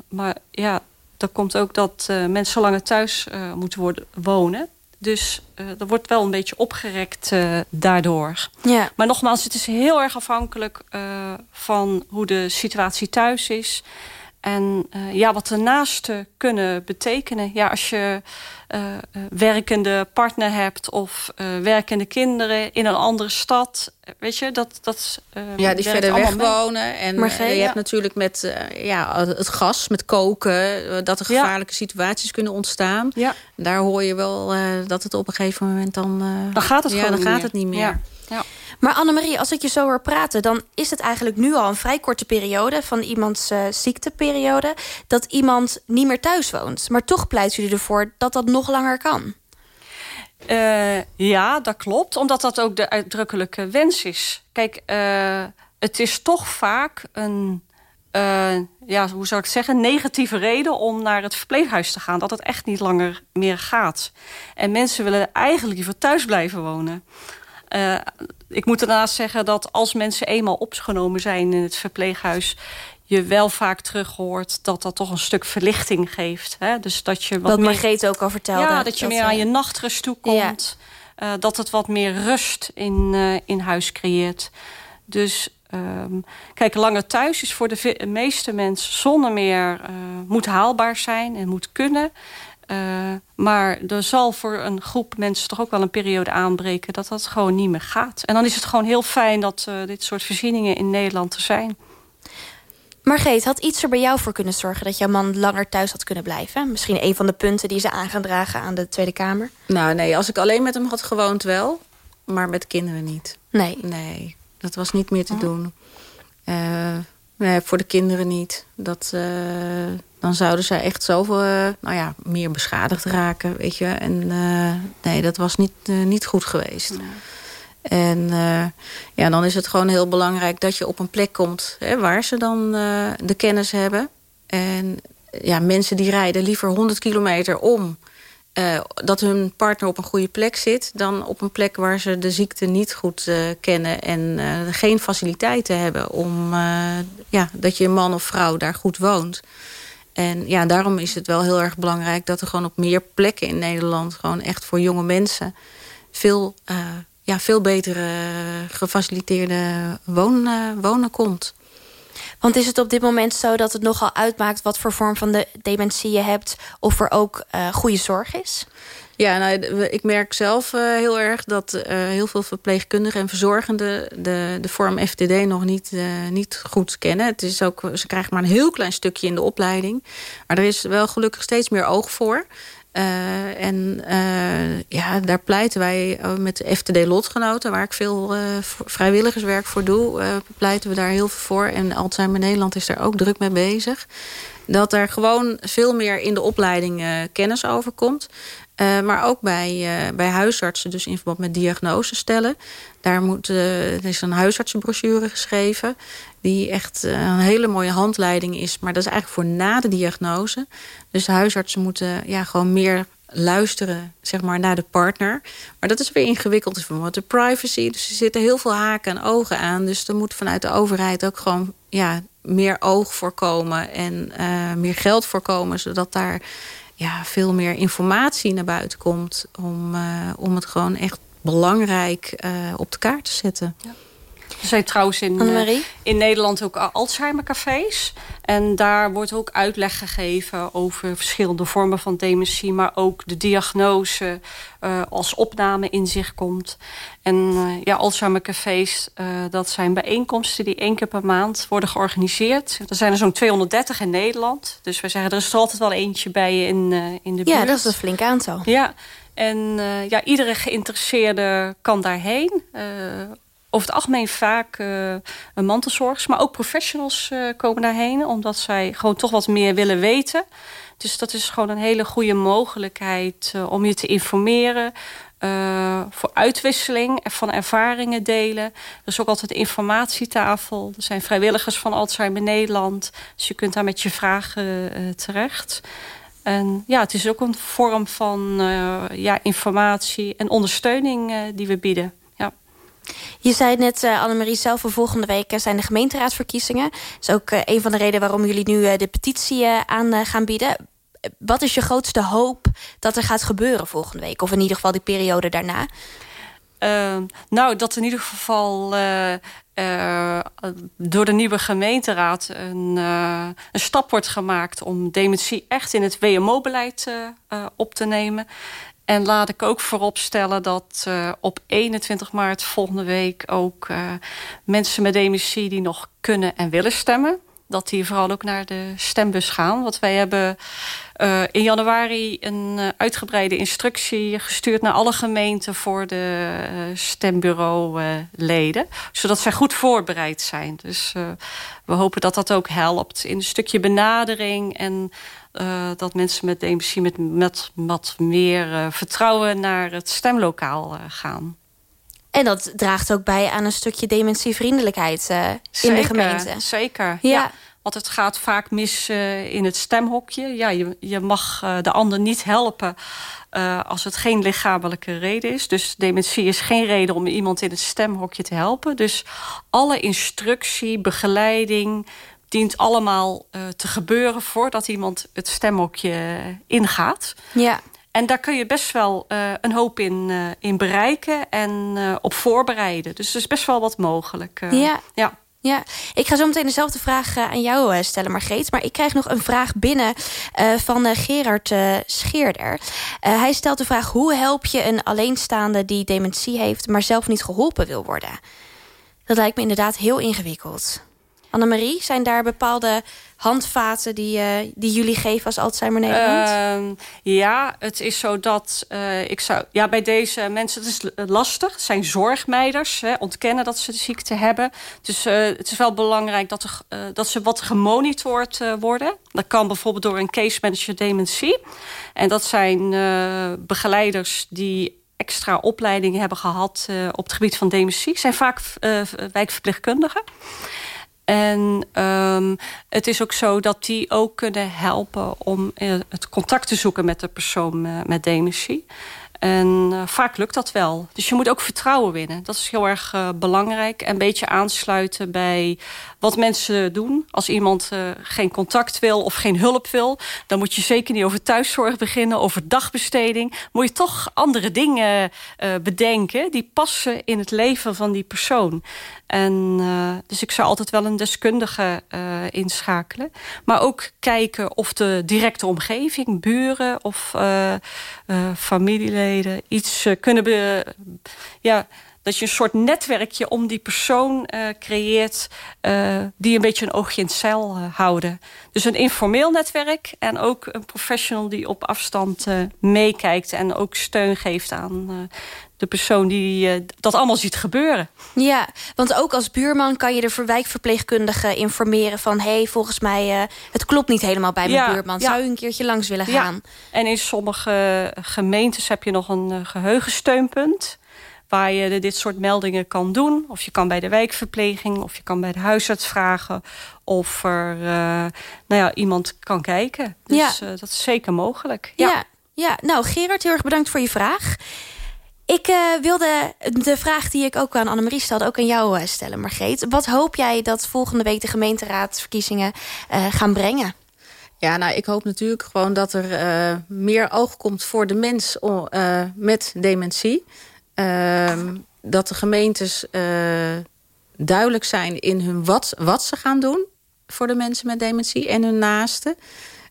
Maar ja, dat komt ook dat mensen langer thuis moeten worden wonen. Dus eh er wordt wel een beetje opgerekt eh, daardoor. Ja. Maar nogmaals, het is heel erg afhankelijk eh, van hoe de situatie thuis is. En eh, ja, wat de naasten kunnen betekenen. Ja, als je eh, eh, werkende partner hebt of werkende kinderen in een andere stad. Weet je, dat, dat Ja, die verder weg mee. wonen. En je ja. hebt natuurlijk met ja, het gas, met koken... dat er Ja. gevaarlijke situaties kunnen ontstaan. Ja, Daar hoor je wel dat het op een gegeven moment dan... dan gaat het ja, gewoon dan niet gaat meer. het niet meer. Ja. Maar Annemarie, als ik je zo hoor praten... dan is het eigenlijk nu al een vrij korte periode... van iemands eh, ziekteperiode... dat iemand niet meer thuis woont. Maar toch pleit jullie ervoor dat dat nog langer kan. Eh, ja, dat klopt. Omdat dat ook de uitdrukkelijke wens is. Kijk, eh, het is toch vaak een... ja, hoe zou ik zeggen? Negatieve reden om naar het verpleeghuis te gaan. Dat het echt niet langer meer gaat. En mensen willen eigenlijk liever thuis blijven wonen. Eh, ik moet daarnaast zeggen dat als mensen eenmaal opgenomen zijn in het verpleeghuis... je wel vaak terug hoort dat dat toch een stuk verlichting geeft. Hè? Dus dat je wat Wat meer... Margreet ook al vertelde. Ja, dat je meer eh, aan je nachtrust toekomt. Eh, dat het wat meer rust in, eh, in huis creëert. Dus ehm, kijk, langer thuis is voor de meeste mensen zonder meer... eh, moet haalbaar zijn en moet kunnen. Eh, maar er zal voor een groep mensen toch ook wel een periode aanbreken... dat dat gewoon niet meer gaat. En dan is het gewoon heel fijn dat eh, dit soort voorzieningen in Nederland er zijn. Margreet, had iets er bij jou voor kunnen zorgen... dat jouw man langer thuis had kunnen blijven? Misschien een van de punten die ze aan gaan dragen aan de Tweede Kamer? Nou nee, als ik alleen met hem had gewoond wel. Maar met kinderen niet. Nee. Nee, dat was niet meer te doen. Eh, nee, voor de kinderen niet. Dat, eh, dan zouden zij echt zoveel eh, nou ja, meer beschadigd raken. Weet je? En eh, nee, dat was niet, niet goed geweest. En ja, dan is het gewoon heel belangrijk dat je op een plek komt hè, waar ze dan de kennis hebben. En ja, mensen die rijden liever 100 kilometer om eh, dat hun partner op een goede plek zit... dan op een plek waar ze de ziekte niet goed eh, kennen... en eh, geen faciliteiten hebben om ja, dat je man of vrouw daar goed woont. En ja, daarom is het wel heel erg belangrijk... dat er gewoon op meer plekken in Nederland... gewoon echt voor jonge mensen veel, ja, veel betere gefaciliteerde wonen komt. Want is het op dit moment zo dat het nogal uitmaakt... wat voor vorm van de dementie je hebt... of er ook eh, goede zorg is? Ja, nou, ik merk zelf eh, heel erg dat eh, heel veel verpleegkundigen en verzorgenden de, de vorm FTD nog niet, niet goed kennen. Het is ook, ze krijgen maar een heel klein stukje in de opleiding. Maar er is wel gelukkig steeds meer oog voor. Eh, en eh, ja, daar pleiten wij eh, met de FTD-lotgenoten... waar ik veel vrijwilligerswerk voor doe... pleiten we daar heel veel voor. En Alzheimer Nederland is daar ook druk mee bezig. Dat er gewoon veel meer in de opleiding kennis over komt. Eh, maar ook bij, eh, bij huisartsen, dus in verband met diagnose stellen. Daar moet, eh, er is een huisartsenbrochure geschreven... die echt een hele mooie handleiding is. Maar dat is eigenlijk voor na de diagnose. Dus huisartsen moeten ja, gewoon meer luisteren zeg maar, naar de partner. Maar dat is weer ingewikkeld in verband met de privacy. Dus er zitten heel veel haken en ogen aan. Dus er moet vanuit de overheid ook gewoon... ja, meer oog voorkomen en meer geld voorkomen, zodat daar ja, veel meer informatie naar buiten komt om, om het gewoon echt belangrijk op de kaart te zetten. Ja. Er zijn trouwens in, uh, in Nederland ook Alzheimer-cafés. En daar wordt ook uitleg gegeven over verschillende vormen van dementie... maar ook de diagnose uh, als opname in zich komt. En uh, ja, Alzheimer-cafés, dat zijn bijeenkomsten... die één keer per maand worden georganiseerd. Er zijn er zo'n 230 in Nederland. Dus wij zeggen, er is er altijd wel eentje bij je in, in de buurt. Ja, dat is een flink aantal. Ja, en ja, iedere geïnteresseerde kan daarheen over het algemeen vaak uh, een mantelzorgers, maar ook professionals uh, komen daarheen, omdat zij gewoon toch wat meer willen weten. Dus dat is gewoon een hele goede mogelijkheid uh, om je te informeren. voor uitwisseling van ervaringen delen. Er is ook altijd een informatietafel. Er zijn vrijwilligers van Alzheimer Nederland. Dus je kunt daar met je vragen terecht. En ja, het is ook een vorm van ja, informatie en ondersteuning die we bieden. Je zei net, uh, Annemarie, zelf voor volgende week eh, zijn de gemeenteraadsverkiezingen. Dat is ook uh, een van de redenen waarom jullie nu de petitie aan gaan bieden. Wat is je grootste hoop dat er gaat gebeuren volgende week? Of in ieder geval die periode daarna? Ehm, nou, dat in ieder geval door de nieuwe gemeenteraad een, een, stap wordt gemaakt om dementie echt in het WMO-beleid op te nemen. En laat ik ook vooropstellen dat uh, op 21 maart volgende week ook uh, mensen met dementie die nog kunnen en willen stemmen, dat die vooral ook naar de stembus gaan. Want wij hebben uh, in januari een uitgebreide instructie gestuurd naar alle gemeenten voor de stembureauleden, zodat zij goed voorbereid zijn. Dus we hopen dat dat ook helpt in een stukje benadering en uh, dat mensen met dementie met, met wat meer uh, vertrouwen naar het stemlokaal uh, gaan. En dat draagt ook bij aan een stukje dementievriendelijkheid in de gemeente. Zeker, ja. ja. Want het gaat vaak mis in het stemhokje. Ja, je, je mag de ander niet helpen als het geen lichamelijke reden is. Dus dementie is geen reden om iemand in het stemhokje te helpen. Dus alle instructie, begeleiding, dient allemaal uh, te gebeuren voordat iemand het stemhokje ingaat. Ja. En daar kun je best wel uh, een hoop in, uh, in bereiken en op voorbereiden. Dus er is best wel wat mogelijk. ja. ja. Ja, ik ga zo meteen dezelfde vraag aan jou stellen, Margreet. Maar ik krijg nog een vraag binnen van Gerard Scheerder. hij stelt de vraag, hoe help je een alleenstaande die dementie heeft... maar zelf niet geholpen wil worden? Dat lijkt me inderdaad heel ingewikkeld. Annemarie, zijn daar bepaalde handvaten die, uh, die jullie geven als Alzheimer Nederland? Uh, ja, het is zo dat uh, ik zou. Ja, bij deze mensen, het is lastig. Het zijn zorgmeiders, hè, ontkennen dat ze de ziekte hebben. Dus het is wel belangrijk dat, er, dat ze wat gemonitord worden. Dat kan bijvoorbeeld door een case manager dementie. En dat zijn begeleiders die extra opleidingen hebben gehad op het gebied van dementie. zijn vaak wijkverpleegkundigen. En um, het is ook zo dat die ook kunnen helpen om uh, het contact te zoeken met de persoon uh, met dementie. En uh, vaak lukt dat wel. Dus je moet ook vertrouwen winnen. Dat is heel erg belangrijk. En een beetje aansluiten bij wat mensen doen. Als iemand uh, geen contact wil of geen hulp wil... dan moet je zeker niet over thuiszorg beginnen, over dagbesteding. Moet je toch andere dingen bedenken... die passen in het leven van die persoon. En, dus ik zou altijd wel een deskundige inschakelen. Maar ook kijken of de directe omgeving, buren of familieleden iets kunnen... Ja, dat je een soort netwerkje om die persoon uh, creëert... Uh, die een beetje een oogje in het zeil houden. Dus een informeel netwerk en ook een professional... die op afstand meekijkt en ook steun geeft aan de persoon die dat allemaal ziet gebeuren. Ja, want ook als buurman kan je de wijkverpleegkundige informeren van... hé, hey, volgens mij, het klopt niet helemaal bij mijn buurman. Zou u een keertje langs willen gaan? Ja. En in sommige gemeentes heb je nog een geheugensteunpunt... waar je dit soort meldingen kan doen. Of je kan bij de wijkverpleging, of je kan bij de huisarts vragen... of er nou ja, iemand kan kijken. Dus dat is zeker mogelijk. Ja. ja, ja. nou Gerard, heel erg bedankt voor je vraag. Ik uh, wilde de vraag die ik ook aan Annemarie stelde... ook aan jou stellen, Margreet. Wat hoop jij dat volgende week de gemeenteraadsverkiezingen uh, gaan brengen? Ja, nou, ik hoop natuurlijk gewoon dat er meer oog komt voor de mens met dementie. Ehm, dat de gemeentes duidelijk zijn in hun wat, wat ze gaan doen... voor de mensen met dementie en hun naasten.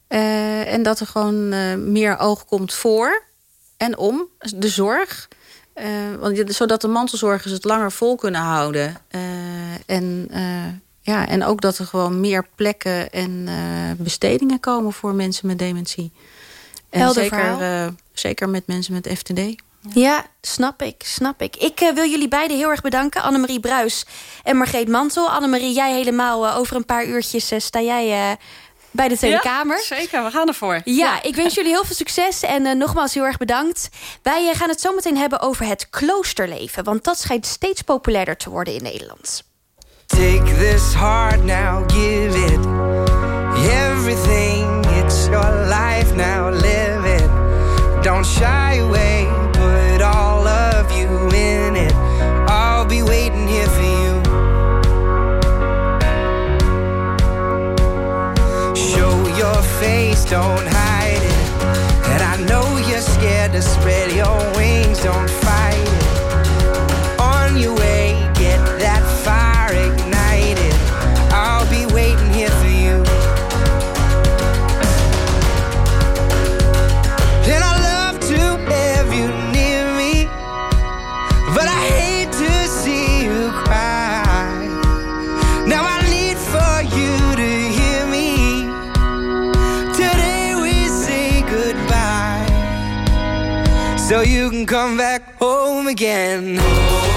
en dat er gewoon meer oog komt voor en om de zorg... Uh, want, zodat de mantelzorgers het langer vol kunnen houden. En, ja, en ook dat er gewoon meer plekken en bestedingen komen voor mensen met dementie. En zeker, zeker met mensen met FTD. Ja. snap ik, snap ik. Ik wil jullie beiden heel erg bedanken. Annemarie Bruis en Margreet Mantel. Annemarie, jij helemaal over een paar uurtjes sta jij bij de Tweede ja, Kamer. Zeker, we gaan ervoor. Ja, ja. ik wens jullie heel veel succes en uh, nogmaals heel erg bedankt. Wij uh, gaan het zo meteen hebben over het kloosterleven, want dat schijnt steeds populairder te worden in Nederland. Take this heart now, give it everything. It's your life now, live it. Don't shy away, don't hide it. And I know you're scared to spread come back home again.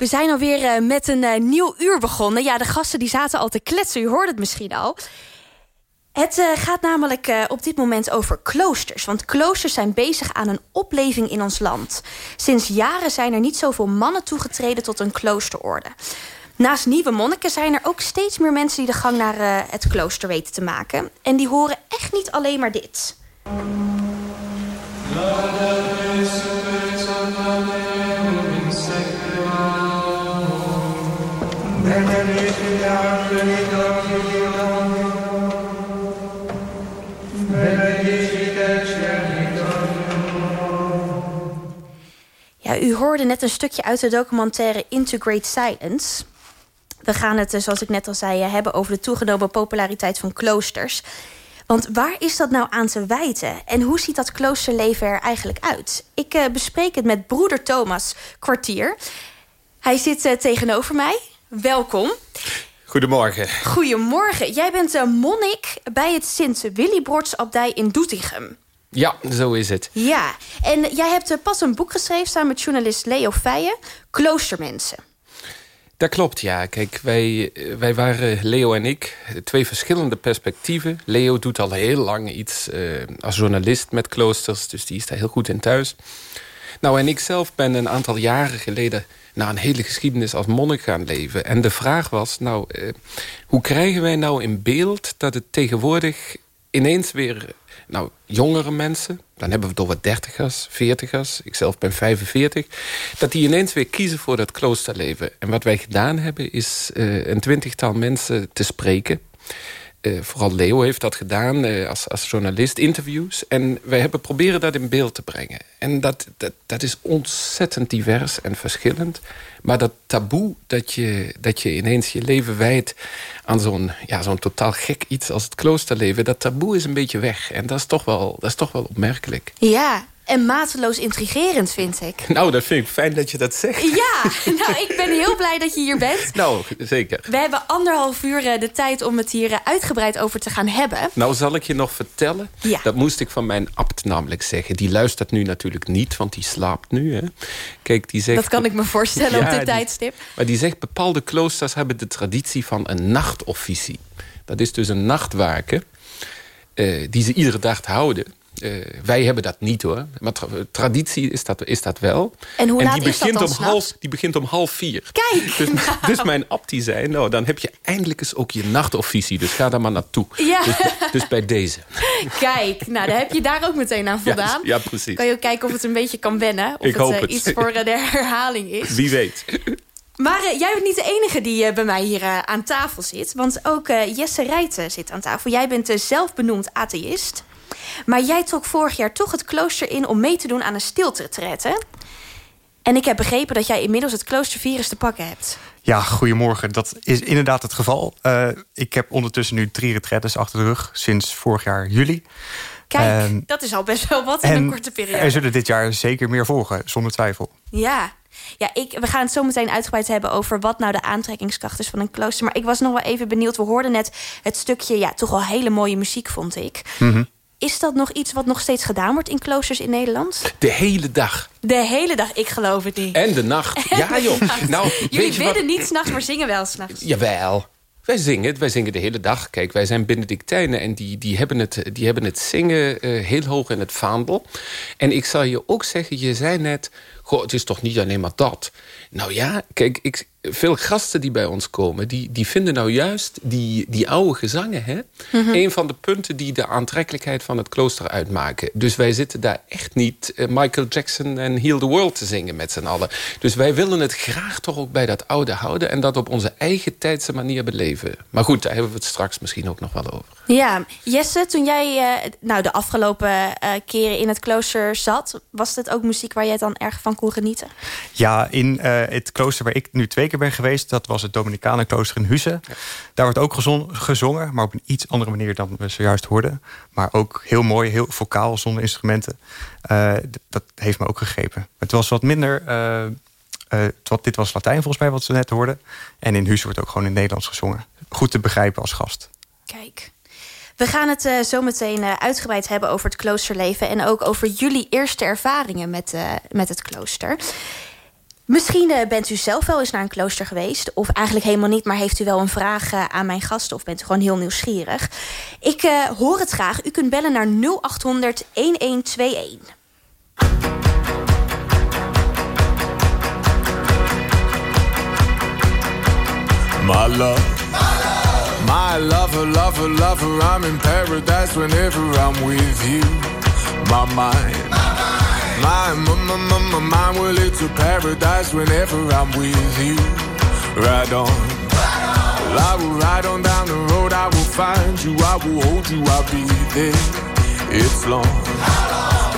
We zijn alweer uh, met een uh, nieuw uur begonnen. Ja, de gasten die zaten al te kletsen. U hoorde het misschien al. Het uh, gaat namelijk op dit moment over kloosters. Want kloosters zijn bezig aan een opleving in ons land. Sinds jaren zijn er niet zoveel mannen toegetreden tot een kloosterorde. Naast nieuwe monniken zijn er ook steeds meer mensen... die de gang naar het klooster weten te maken. En die horen echt niet alleen maar dit. Ja, u hoorde net een stukje uit de documentaire Into Great Silence. We gaan het, eh, zoals ik net al zei, eh, hebben over de toegenomen populariteit van kloosters. Want waar is dat nou aan te wijten? En hoe ziet dat kloosterleven er eigenlijk uit? Ik uh, bespreek het met broeder Thomas Kwartier. Hij zit tegenover mij. Welkom. Goedemorgen. Goedemorgen. Jij bent uh, monnik bij het Sint-Willibrordsabdij in Doetinchem. Ja, zo is het. Ja, en jij hebt uh, pas een boek geschreven samen met journalist Leo Feijen, Kloostermensen. Dat klopt, ja. Kijk, wij, wij waren, Leo en ik, twee verschillende perspectieven. Leo doet al heel lang iets uh, als journalist met kloosters, dus die is daar heel goed in thuis. Nou, en ik zelf ben een aantal jaren geleden na een hele geschiedenis als monnik gaan leven. En de vraag was, nou, uh, hoe krijgen wij nou in beeld dat het tegenwoordig ineens weer nou, jongere mensen, dan hebben we het over dertigers, veertigers, ik zelf ben 45, dat die ineens weer kiezen voor dat kloosterleven. En wat wij gedaan hebben is uh, een twintigtal mensen te spreken. Uh, vooral Leo heeft dat gedaan uh, als, als journalist, interviews. En wij hebben proberen dat in beeld te brengen. En dat, dat, dat is ontzettend divers en verschillend. Maar dat taboe dat je, dat je ineens je leven wijdt aan zo'n ja, zo'n totaal gek iets als het kloosterleven... dat taboe is een beetje weg. En dat is toch wel, dat is toch wel opmerkelijk. Ja, en mateloos intrigerend, vind ik. Nou, dat vind ik fijn dat je dat zegt. Ja, nou, ik ben heel blij dat je hier bent. Nou, zeker. We hebben anderhalf uur eh, de tijd om het hier eh, uitgebreid over te gaan hebben. Nou, zal ik je nog vertellen? Ja. Dat moest ik van mijn abt namelijk zeggen. Die luistert nu natuurlijk niet, want die slaapt nu. Hè. Kijk, die zegt... Dat kan ik me voorstellen ja, op dit tijdstip. Maar die zegt, bepaalde kloosters hebben de traditie van een nachtofficie. Dat is dus een nachtwaken... Uh, die ze iedere dag houden. Uh, wij hebben dat niet hoor. Maar tra traditie is dat, is dat wel. En hoe laat die is dat begint dan om half, Die begint om half vier. Kijk! Dus, nou. dus mijn abt die zei, nou dan heb je eindelijk eens ook je nachtofficie. Dus ga daar maar naartoe. Ja. Dus, dus, bij deze. Kijk, nou dan heb je daar ook meteen aan voldaan. Ja, ja precies. Kan je ook kijken of het een beetje kan wennen. Of Ik het, hoop uh, het. iets voor uh, de herhaling is. Wie weet. Maar uh, jij bent niet de enige die uh, bij mij hier uh, aan tafel zit. Want ook Jesse Rijten zit aan tafel. Jij bent zelf benoemd atheïst. Maar jij trok vorig jaar toch het klooster in om mee te doen aan een stilteretret, hè? En ik heb begrepen dat jij inmiddels het kloostervirus te pakken hebt. Ja, goedemorgen. Dat is inderdaad het geval. Uh, ik heb ondertussen nu drie retretes achter de rug sinds vorig jaar juli. Kijk, um, dat is al best wel wat in een korte periode. Er zullen dit jaar zeker meer volgen, zonder twijfel. Ja, ja ik, we gaan het zo meteen uitgebreid hebben over wat nou de aantrekkingskracht is van een klooster. Maar ik was nog wel even benieuwd. We hoorden net het stukje, ja, toch wel hele mooie muziek, vond ik. Mm -hmm. Is dat nog iets wat nog steeds gedaan wordt in kloosters in Nederland? De hele dag. De hele dag, ik geloof het niet. En de nacht. Ja joh. Nou, Jullie bidden wat? niet s'nachts, maar zingen wel s'nachts. Jawel. Wij zingen, wij zingen de hele dag. Kijk, wij zijn Benedictijnen en die, die, hebben, het, die hebben het zingen uh, heel hoog in het vaandel. En ik zal je ook zeggen, je zei net... Goh, het is toch niet alleen maar dat. Nou ja, kijk, ik, veel gasten die bij ons komen... die, die vinden nou juist die, die oude gezangen... Hè, Mhm. een van de punten die de aantrekkelijkheid van het klooster uitmaken. Dus wij zitten daar echt niet uh, Michael Jackson en Heal the World te zingen met z'n allen. Dus wij willen het graag toch ook bij dat oude houden... en dat op onze eigen tijdse manier beleven. Maar goed, daar hebben we het straks misschien ook nog wel over. Ja, Jesse, toen jij uh, nou, de afgelopen uh, keren in het klooster zat... was het ook muziek waar jij dan erg van kon genieten? Ja, in uh, het klooster waar ik nu twee keer ben geweest... dat was het Dominicanenklooster in Husse. Ja. Daar wordt ook gezon, gezongen, maar op een iets andere manier... dan we zojuist hoorden. Maar ook heel mooi, heel vocaal, zonder instrumenten. Uh, dat heeft me ook gegrepen. Het was wat minder... Uh, wat, dit was Latijn volgens mij, wat ze net hoorden. En in Husse wordt ook gewoon in Nederlands gezongen. Goed te begrijpen als gast. Kijk. We gaan het uh, zo meteen uh, uitgebreid hebben over het kloosterleven... en ook over jullie eerste ervaringen met, uh, met het klooster. Misschien bent u zelf wel eens naar een klooster geweest... of eigenlijk helemaal niet, maar heeft u wel een vraag aan mijn gasten... of bent u gewoon heel nieuwsgierig. Ik hoor het graag. U kunt bellen naar 0800 1121. My. My lover, lover, lover, I'm in paradise whenever I'm with you. My mind, my, my, my, my, my mind, well, it's a paradise whenever I'm with you. Ride on. Well, I will ride on down the road, I will find you, I will hold you, I'll be there. It's long.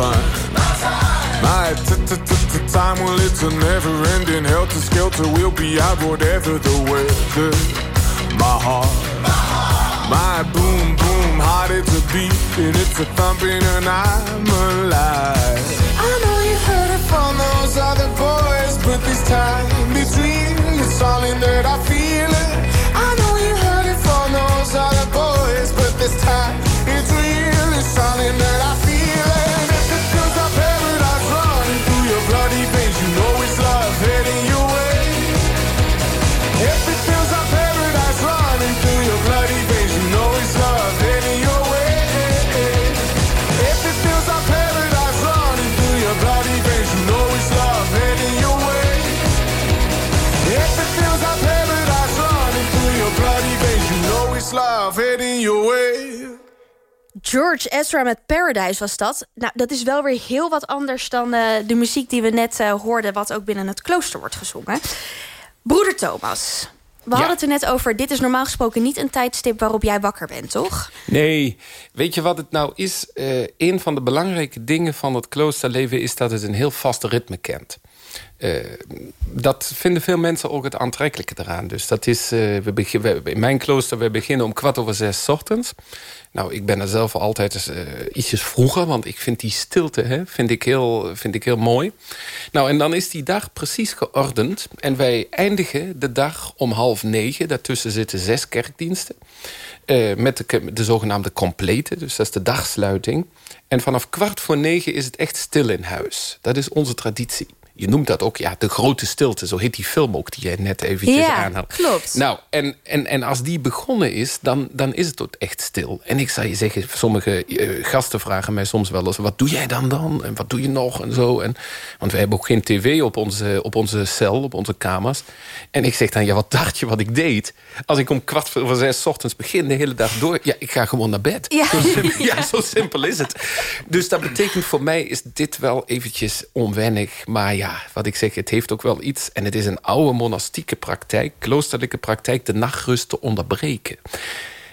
your. My time, well it's a never ending helter skelter. We'll be out whatever the weather. My heart, my boom boom heart, it's a beating, it's a and I'm alive. I know you heard it from those other boys, but this time all that I feel. high. George Ezra met Paradise was dat. Nou, dat is wel weer heel wat anders dan eh, de muziek die we net eh, hoorden... wat ook binnen het klooster wordt gezongen. Broeder Thomas, we hadden het er net over... dit is normaal gesproken niet een tijdstip waarop jij wakker bent, toch? Nee, weet je wat het nou is? Eh een van de belangrijke dingen van het kloosterleven... is dat het een heel vast ritme kent. Eh, dat vinden veel mensen ook het aantrekkelijke eraan. Dus dat is, eh, we we- in mijn klooster, we beginnen om kwart over zes ochtends. Nou, ik ben er zelf altijd eh, ietsjes vroeger... want ik vind die stilte hè, vind ik heel, vind ik heel mooi. Nou, en dan is die dag precies geordend. En wij eindigen de dag om half negen. Daartussen zitten zes kerkdiensten. Met de, de zogenaamde complete, dus dat is de dagsluiting. En vanaf kwart voor negen is het echt stil in huis. Dat is onze traditie. Je noemt dat ook, ja, de grote stilte. Zo heet die film ook, die jij net eventjes Ja, aanhaalt. klopt. Nou, en, en, en als die begonnen is, dan, dan is het ook echt stil. En ik zou je zeggen, sommige eh, gasten vragen mij soms wel eens... wat doe jij dan dan? En wat doe je nog? En zo. En, want wij hebben ook geen tv op onze, op onze cel, op onze kamers. En ik zeg dan, ja, wat dacht je wat ik deed? Als ik om kwart voor zes 's ochtends begin, de hele dag door... ja, ik ga gewoon naar bed. Ja. Zo simpel, ja, zo simpel is het. Dus dat betekent voor mij is dit wel eventjes onwennig. Maar ja, wat ik zeg, het heeft ook wel iets. En het is een oude monastieke praktijk, kloosterlijke praktijk... de nachtrust te onderbreken.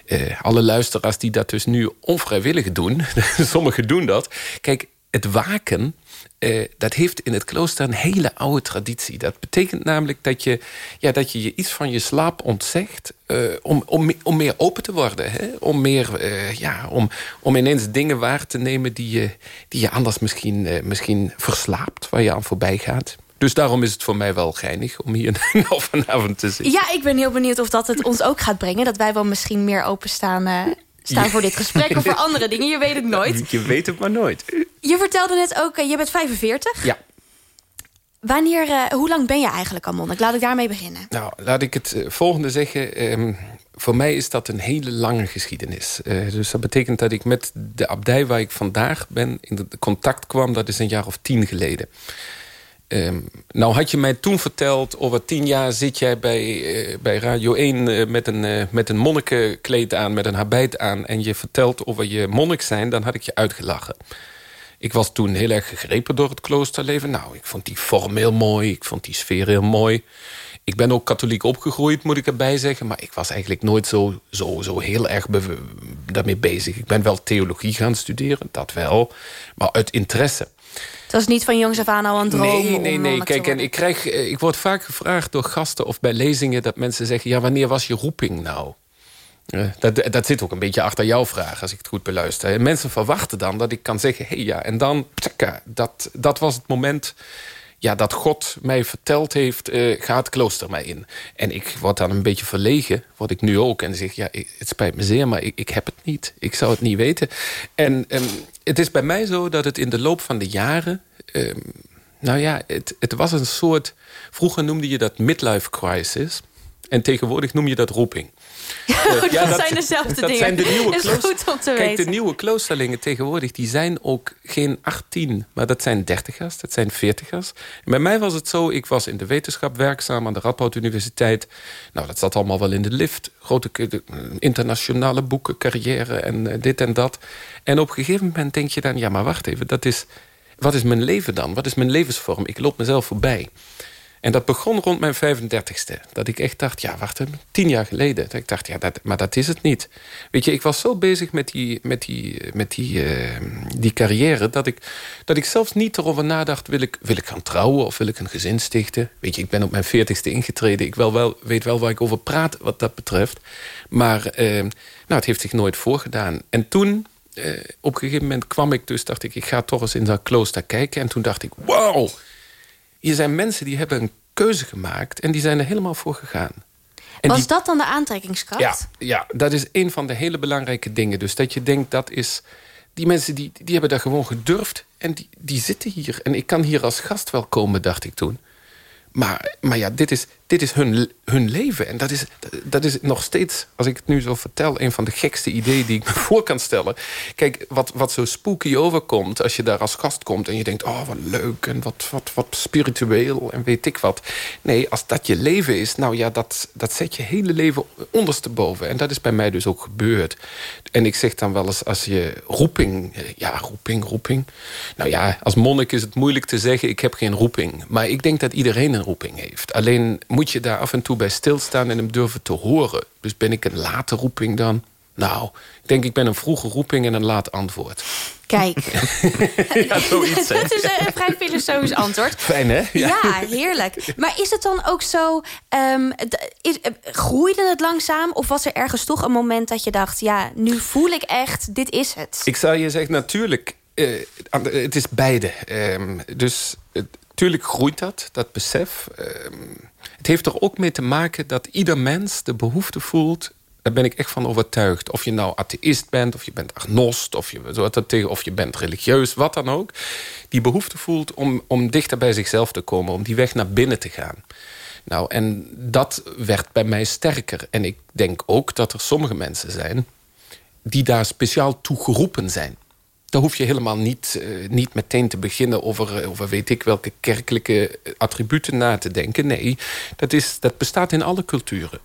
Eh, alle luisteraars die dat dus nu onvrijwillig doen... sommigen doen dat. Kijk, het waken... eh, dat heeft in het klooster een hele oude traditie. Dat betekent namelijk dat je ja, dat je, je iets van je slaap ontzegt... eh, om, om, om meer open te worden. Hè? Om, meer, eh, ja, om, om ineens dingen waar te nemen... die je, die je anders misschien, misschien verslaapt, waar je aan voorbij gaat. Dus daarom is het voor mij wel geinig om hier nou vanavond te zitten. Ja, ik ben heel benieuwd of dat het ons ook gaat brengen. Dat wij wel misschien meer openstaan staan voor dit gesprek... of voor andere dingen. Je weet het nooit. Je weet het maar nooit. Je vertelde net ook, eh, je bent 45. Ja. Wanneer, eh, hoe lang ben je eigenlijk al monnik? Laat ik daarmee beginnen. Nou, laat ik het eh, volgende zeggen. Ehm, voor mij is dat een hele lange geschiedenis. Dus dat betekent dat ik met de abdij waar ik vandaag ben... in contact kwam, dat is een jaar of tien geleden. Ehm, nou had je mij toen verteld... over tien jaar zit jij bij, eh, bij Radio 1 eh, met, een, eh, met een monnikenkleed aan... met een habit aan en je vertelt over je monnik zijn... dan had ik je uitgelachen. Ik was toen heel erg gegrepen door het kloosterleven. Nou, ik vond die vorm heel mooi. Ik vond die sfeer heel mooi. Ik ben ook katholiek opgegroeid, moet ik erbij zeggen. Maar ik was eigenlijk nooit zo, zo, zo heel erg daarmee bezig. Ik ben wel theologie gaan studeren, dat wel. Maar uit interesse. Het was niet van jongs af aan al een droom Nee, nee, nee. Kijk, en ik, krijg, eh, ik word vaak gevraagd door gasten of bij lezingen... dat mensen zeggen, ja, wanneer was je roeping nou? Eh, dat, dat zit ook een beetje achter jouw vraag, als ik het goed beluister. En mensen verwachten dan dat ik kan zeggen... hé hey, ja, en dan, tjaka, dat, dat was het moment ja, dat God mij verteld heeft... eh, ga het klooster mij in. En ik word dan een beetje verlegen, word ik nu ook. En zeg, ja, het spijt me zeer, maar ik, ik heb het niet. Ik zou het niet weten. En ehm, het is bij mij zo dat het in de loop van de jaren... ehm, nou ja, het, het was een soort... Vroeger noemde je dat midlife crisis... En tegenwoordig noem je dat roeping. Eh, dat zijn dezelfde dat dingen. Zijn de nieuwe Is klooster- goed om te Kijk, weten. de nieuwe kloosterlingen tegenwoordig... die zijn ook geen 18, maar dat zijn dertigers, dat zijn veertigers. Bij mij was het zo, ik was in de wetenschap werkzaam... aan de Radboud Universiteit. Nou, dat zat allemaal wel in de lift. Grote ke- de- internationale boeken, carrière en eh, dit en dat. En op een gegeven moment denk je dan... ja, maar wacht even, dat is, wat is mijn leven dan? Wat is mijn levensvorm? Ik loop mezelf voorbij. En dat begon rond mijn 35ste. Dat ik echt dacht, ja, wacht even, tien jaar geleden. Dat ik dacht, ja, dat, maar dat is het niet. Weet je, ik was zo bezig met die, met die, met die, uh, die carrière... Dat ik, dat ik zelfs niet erover nadacht, wil ik, wil ik gaan trouwen... of wil ik een gezin stichten? Weet je, ik ben op mijn 40ste ingetreden. Ik wel, wel, weet wel waar ik over praat wat dat betreft. Maar uh, nou, het heeft zich nooit voorgedaan. En toen... Uh, op een gegeven moment kwam ik dus, dacht ik, ik ga toch eens in dat klooster kijken. En toen dacht ik, wauw, hier zijn mensen die hebben een keuze gemaakt... en die zijn er helemaal voor gegaan. En Was die, dat dan de aantrekkingskracht? ja, ja, dat is een van de hele belangrijke dingen. Dus dat je denkt, dat is... Die mensen die, die hebben dat gewoon gedurfd en die, die zitten hier. En ik kan hier als gast wel komen, dacht ik toen. Maar, maar ja, dit is, dit is hun, hun leven. En dat is, dat is nog steeds, als ik het nu zo vertel... een van de gekste ideeën die ik me voor kan stellen. Kijk, wat, wat zo spooky overkomt als je daar als gast komt... en je denkt, oh, wat leuk en wat, wat, wat spiritueel en weet ik wat. Nee, als dat je leven is, nou ja, dat, dat zet je hele leven ondersteboven. En dat is bij mij dus ook gebeurd. En ik zeg dan wel eens, als je roeping... Ja, roeping, roeping. Nou ja, als monnik is het moeilijk te zeggen... ik heb geen roeping. Maar ik denk dat iedereen een roeping heeft. Alleen moet je daar af en toe bij stilstaan en hem durven te horen. Dus ben ik een late roeping dan? Nou, ik denk ik ben een vroege roeping en een laat antwoord. Kijk. ja, zoiets. Dat is een vrij filosofisch antwoord. Fijn, hè? Ja. heerlijk. Maar is het dan ook zo... Um, is, uh, groeide het langzaam? Of was er ergens toch een moment dat je dacht... ja, nu voel ik echt, dit is het? Ik zou je zeggen, natuurlijk... Uh, het is beide. Um, dus natuurlijk groeit dat, dat besef. Um, het heeft er ook mee te maken dat ieder mens de behoefte voelt... daar ben ik echt van overtuigd. Of je nou atheïst bent, of je bent agnost... of je, of je bent religieus, wat dan ook. Die behoefte voelt om, om dichter bij zichzelf te komen... om die weg naar binnen te gaan. Nou, en dat werd bij mij sterker. En ik denk ook dat er sommige mensen zijn... die daar speciaal toe geroepen zijn. Daar hoef je helemaal niet, uh, niet meteen te beginnen over, over weet ik welke kerkelijke attributen na te denken. Nee, dat, is, dat bestaat in alle culturen.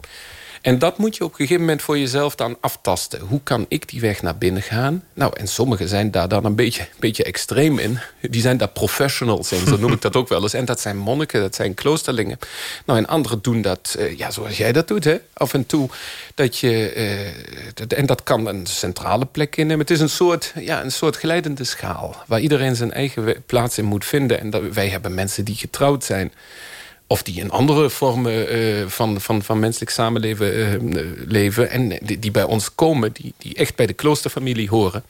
En dat moet je op een gegeven moment voor jezelf dan aftasten. Hoe kan ik die weg naar binnen gaan? Nou, en sommigen zijn daar dan een beetje, beetje extreem in. Die zijn daar professionals in, zo noem ik dat ook wel eens. En dat zijn monniken, dat zijn kloosterlingen. Nou, en anderen doen dat, uh, ja, zoals jij dat doet, hè? Af en toe. Dat je, dat, en dat kan een centrale plek innemen. Het is een soort, ja, een soort glijdende schaal. Waar iedereen zijn eigen plaats in moet vinden. En dat, wij hebben mensen die getrouwd zijn of die in andere vormen uh, van, van, van menselijk samenleven uh, leven... en die, die, bij ons komen, die, die echt bij de kloosterfamilie horen.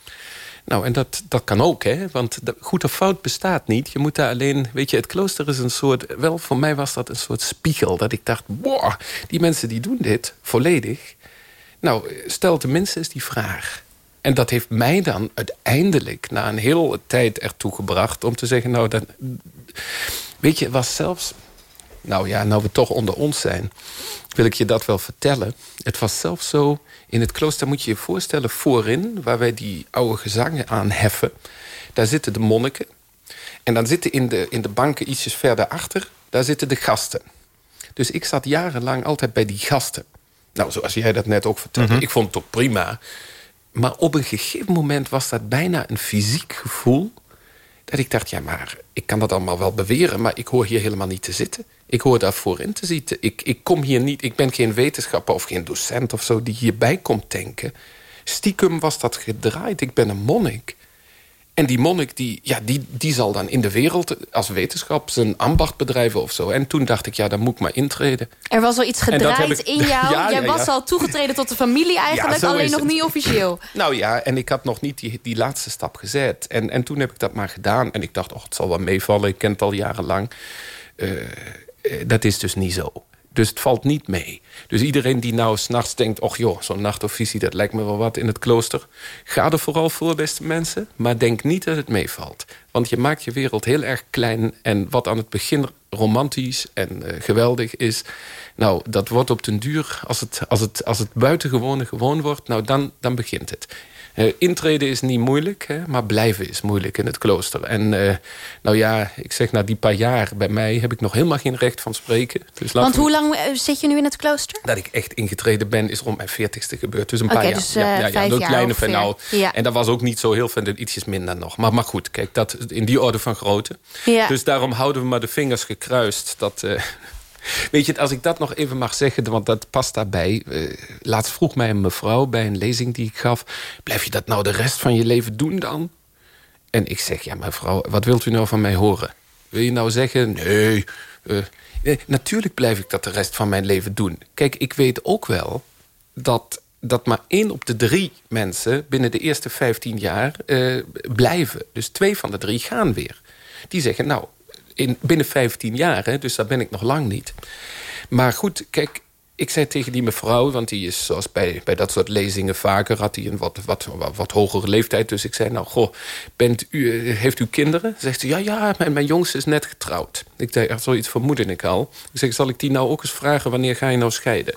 Nou, en dat, dat kan ook, hè? want goed of fout bestaat niet. Je moet daar alleen... Weet je, het klooster is een soort... Wel, voor mij was dat een soort spiegel. Dat ik dacht, boah, die mensen die doen dit volledig. Nou, stel tenminste eens die vraag. En dat heeft mij dan uiteindelijk... na een hele tijd ertoe gebracht om te zeggen... nou, dat, weet je, was zelfs nou ja, nou we toch onder ons zijn, wil ik je dat wel vertellen. Het was zelfs zo, in het klooster moet je je voorstellen... voorin, waar wij die oude gezangen aanheffen... daar zitten de monniken. En dan zitten in de, in de banken ietsjes verder achter... daar zitten de gasten. Dus ik zat jarenlang altijd bij die gasten. Nou, zoals jij dat net ook vertelde. Mm -hmm. Ik vond het ook prima. Maar op een gegeven moment was dat bijna een fysiek gevoel... dat ik dacht, ja, maar ik kan dat allemaal wel beweren... maar ik hoor hier helemaal niet te zitten. Ik hoor daarvoor in te zitten. Ik, ik kom hier niet, ik ben geen wetenschapper of geen docent of zo die hierbij komt denken. Stiekem was dat gedraaid. Ik ben een monnik. En die monnik, die, ja, die, die zal dan in de wereld als wetenschap zijn ambacht bedrijven of zo. En toen dacht ik, ja, dan moet ik maar intreden. Er was al iets gedraaid ik... in jou. ja, Jij ja, was ja. al toegetreden tot de familie eigenlijk, alleen nog niet officieel. Nou ja, en ik had nog niet die, die laatste stap gezet. En, en toen heb ik dat maar gedaan. En ik dacht, oh, het zal wel meevallen. Ik ken het al jarenlang. Uh, dat is dus niet zo. Dus het valt niet mee. Dus iedereen die nou s'nachts denkt... och joh, zo'n nachtofficie, dat lijkt me wel wat in het klooster. Ga er vooral voor, beste mensen. Maar denk niet dat het meevalt. Want je maakt je wereld heel erg klein. En wat aan het begin romantisch en uh, geweldig is... nou, dat wordt op den duur, als het, als het, als het buitengewone gewoon wordt... nou, dan, dan begint het. Uh, intreden is niet moeilijk, hè, maar blijven is moeilijk in het klooster. En uh, nou ja, ik zeg na die paar jaar bij mij heb ik nog helemaal geen recht van spreken. Dus Want hoe lang zit je nu in het klooster? Dat ik echt ingetreden ben is rond mijn veertigste gebeurd. Dus een paar jaar. Dus, ja, ja, ja, jaar kleine. Ja. En dat was ook niet zo heel veel, ietsjes minder nog. Maar, maar goed, kijk, dat in die orde van grootte. Ja. Dus daarom houden we maar de vingers gekruist dat... Weet je, als ik dat nog even mag zeggen, want dat past daarbij. Uh, laatst vroeg mij een mevrouw bij een lezing die ik gaf... blijf je dat nou de rest van je leven doen dan? En ik zeg, ja mevrouw, wat wilt u nou van mij horen? Wil je nou zeggen, nee, uh, natuurlijk blijf ik dat de rest van mijn leven doen. Kijk, ik weet ook wel dat dat maar één op de drie mensen binnen de eerste 15 jaar uh, blijven. Dus twee van de drie gaan weer. Die zeggen, nou, in, binnen 15 jaar, hè, dus daar ben ik nog lang niet. Maar goed, kijk, ik zei tegen die mevrouw, want die is zoals bij, bij dat soort lezingen vaker... had hij een wat, wat, wat, hogere leeftijd. Dus ik zei, nou, goh, bent u, eh, heeft u kinderen? Zegt ze, ja, ja, mijn, mijn jongste is net getrouwd. Ik zei, er zoiets vermoedde ik al. Ik zeg, zal ik die nou ook eens vragen, wanneer ga je nou scheiden?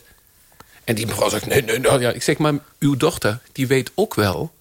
En die mevrouw zegt, nee, nee, nee. Ja. Ik zeg, maar uw dochter, die weet ook wel...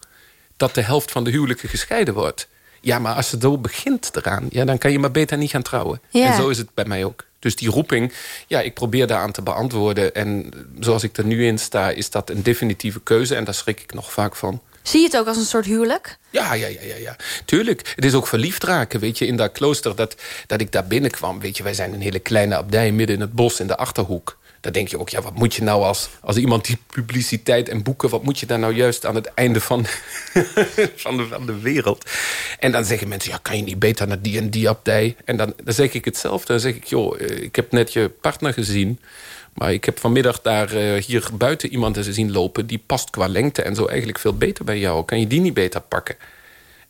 dat de helft van de huwelijken gescheiden wordt. Ja, maar als ze zo begint eraan... Ja, dan kan je maar beter niet gaan trouwen. En zo is het bij mij ook. Dus die roeping, ja, ik probeer daaraan te beantwoorden. En zoals ik er nu in sta, is dat een definitieve keuze. En daar schrik ik nog vaak van. Zie je het ook als een soort huwelijk? Ja, ja, ja, ja, ja. Tuurlijk. Het is ook verliefd raken, weet je. In dat klooster dat, dat ik daar binnenkwam. Weet je, wij zijn een hele kleine abdij midden in het bos in de Achterhoek. Dan denk je ook, ja, wat moet je nou als, als iemand die publiciteit en boeken... wat moet je daar nou juist aan het einde van, van, de, wereld? En dan zeggen mensen, ja, kan je niet beter naar die en die abdij? En dan, dan zeg ik hetzelfde. Dan zeg ik, joh, eh, ik heb net je partner gezien... Maar ik heb vanmiddag daar uh, hier buiten iemand zien lopen... die past qua lengte en zo eigenlijk veel beter bij jou. Kan je die niet beter pakken?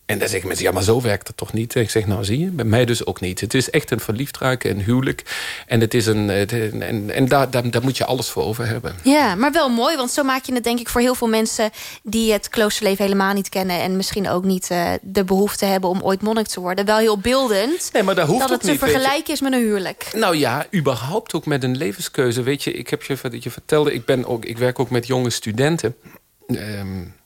En dan zeggen mensen, ja, maar zo werkt het toch niet? En ik zeg, nou zie je, bij mij dus ook niet. Het is echt een verliefd raken, een huwelijk. En, het is een, en, en daar, daar, daar moet je alles voor over hebben. Ja, maar wel mooi, want zo maak je het denk ik voor heel veel mensen... die het kloosterleven helemaal niet kennen... en misschien ook niet uh, de behoefte hebben om ooit monnik te worden. Wel heel beeldend nee, maar dat, hoeft dat het te vergelijken is met een huwelijk. Nou ja, überhaupt ook met een levenskeuze. Weet je, ik heb je, je vertelde, ik, ben ook, ik werk ook met jonge studenten... Um,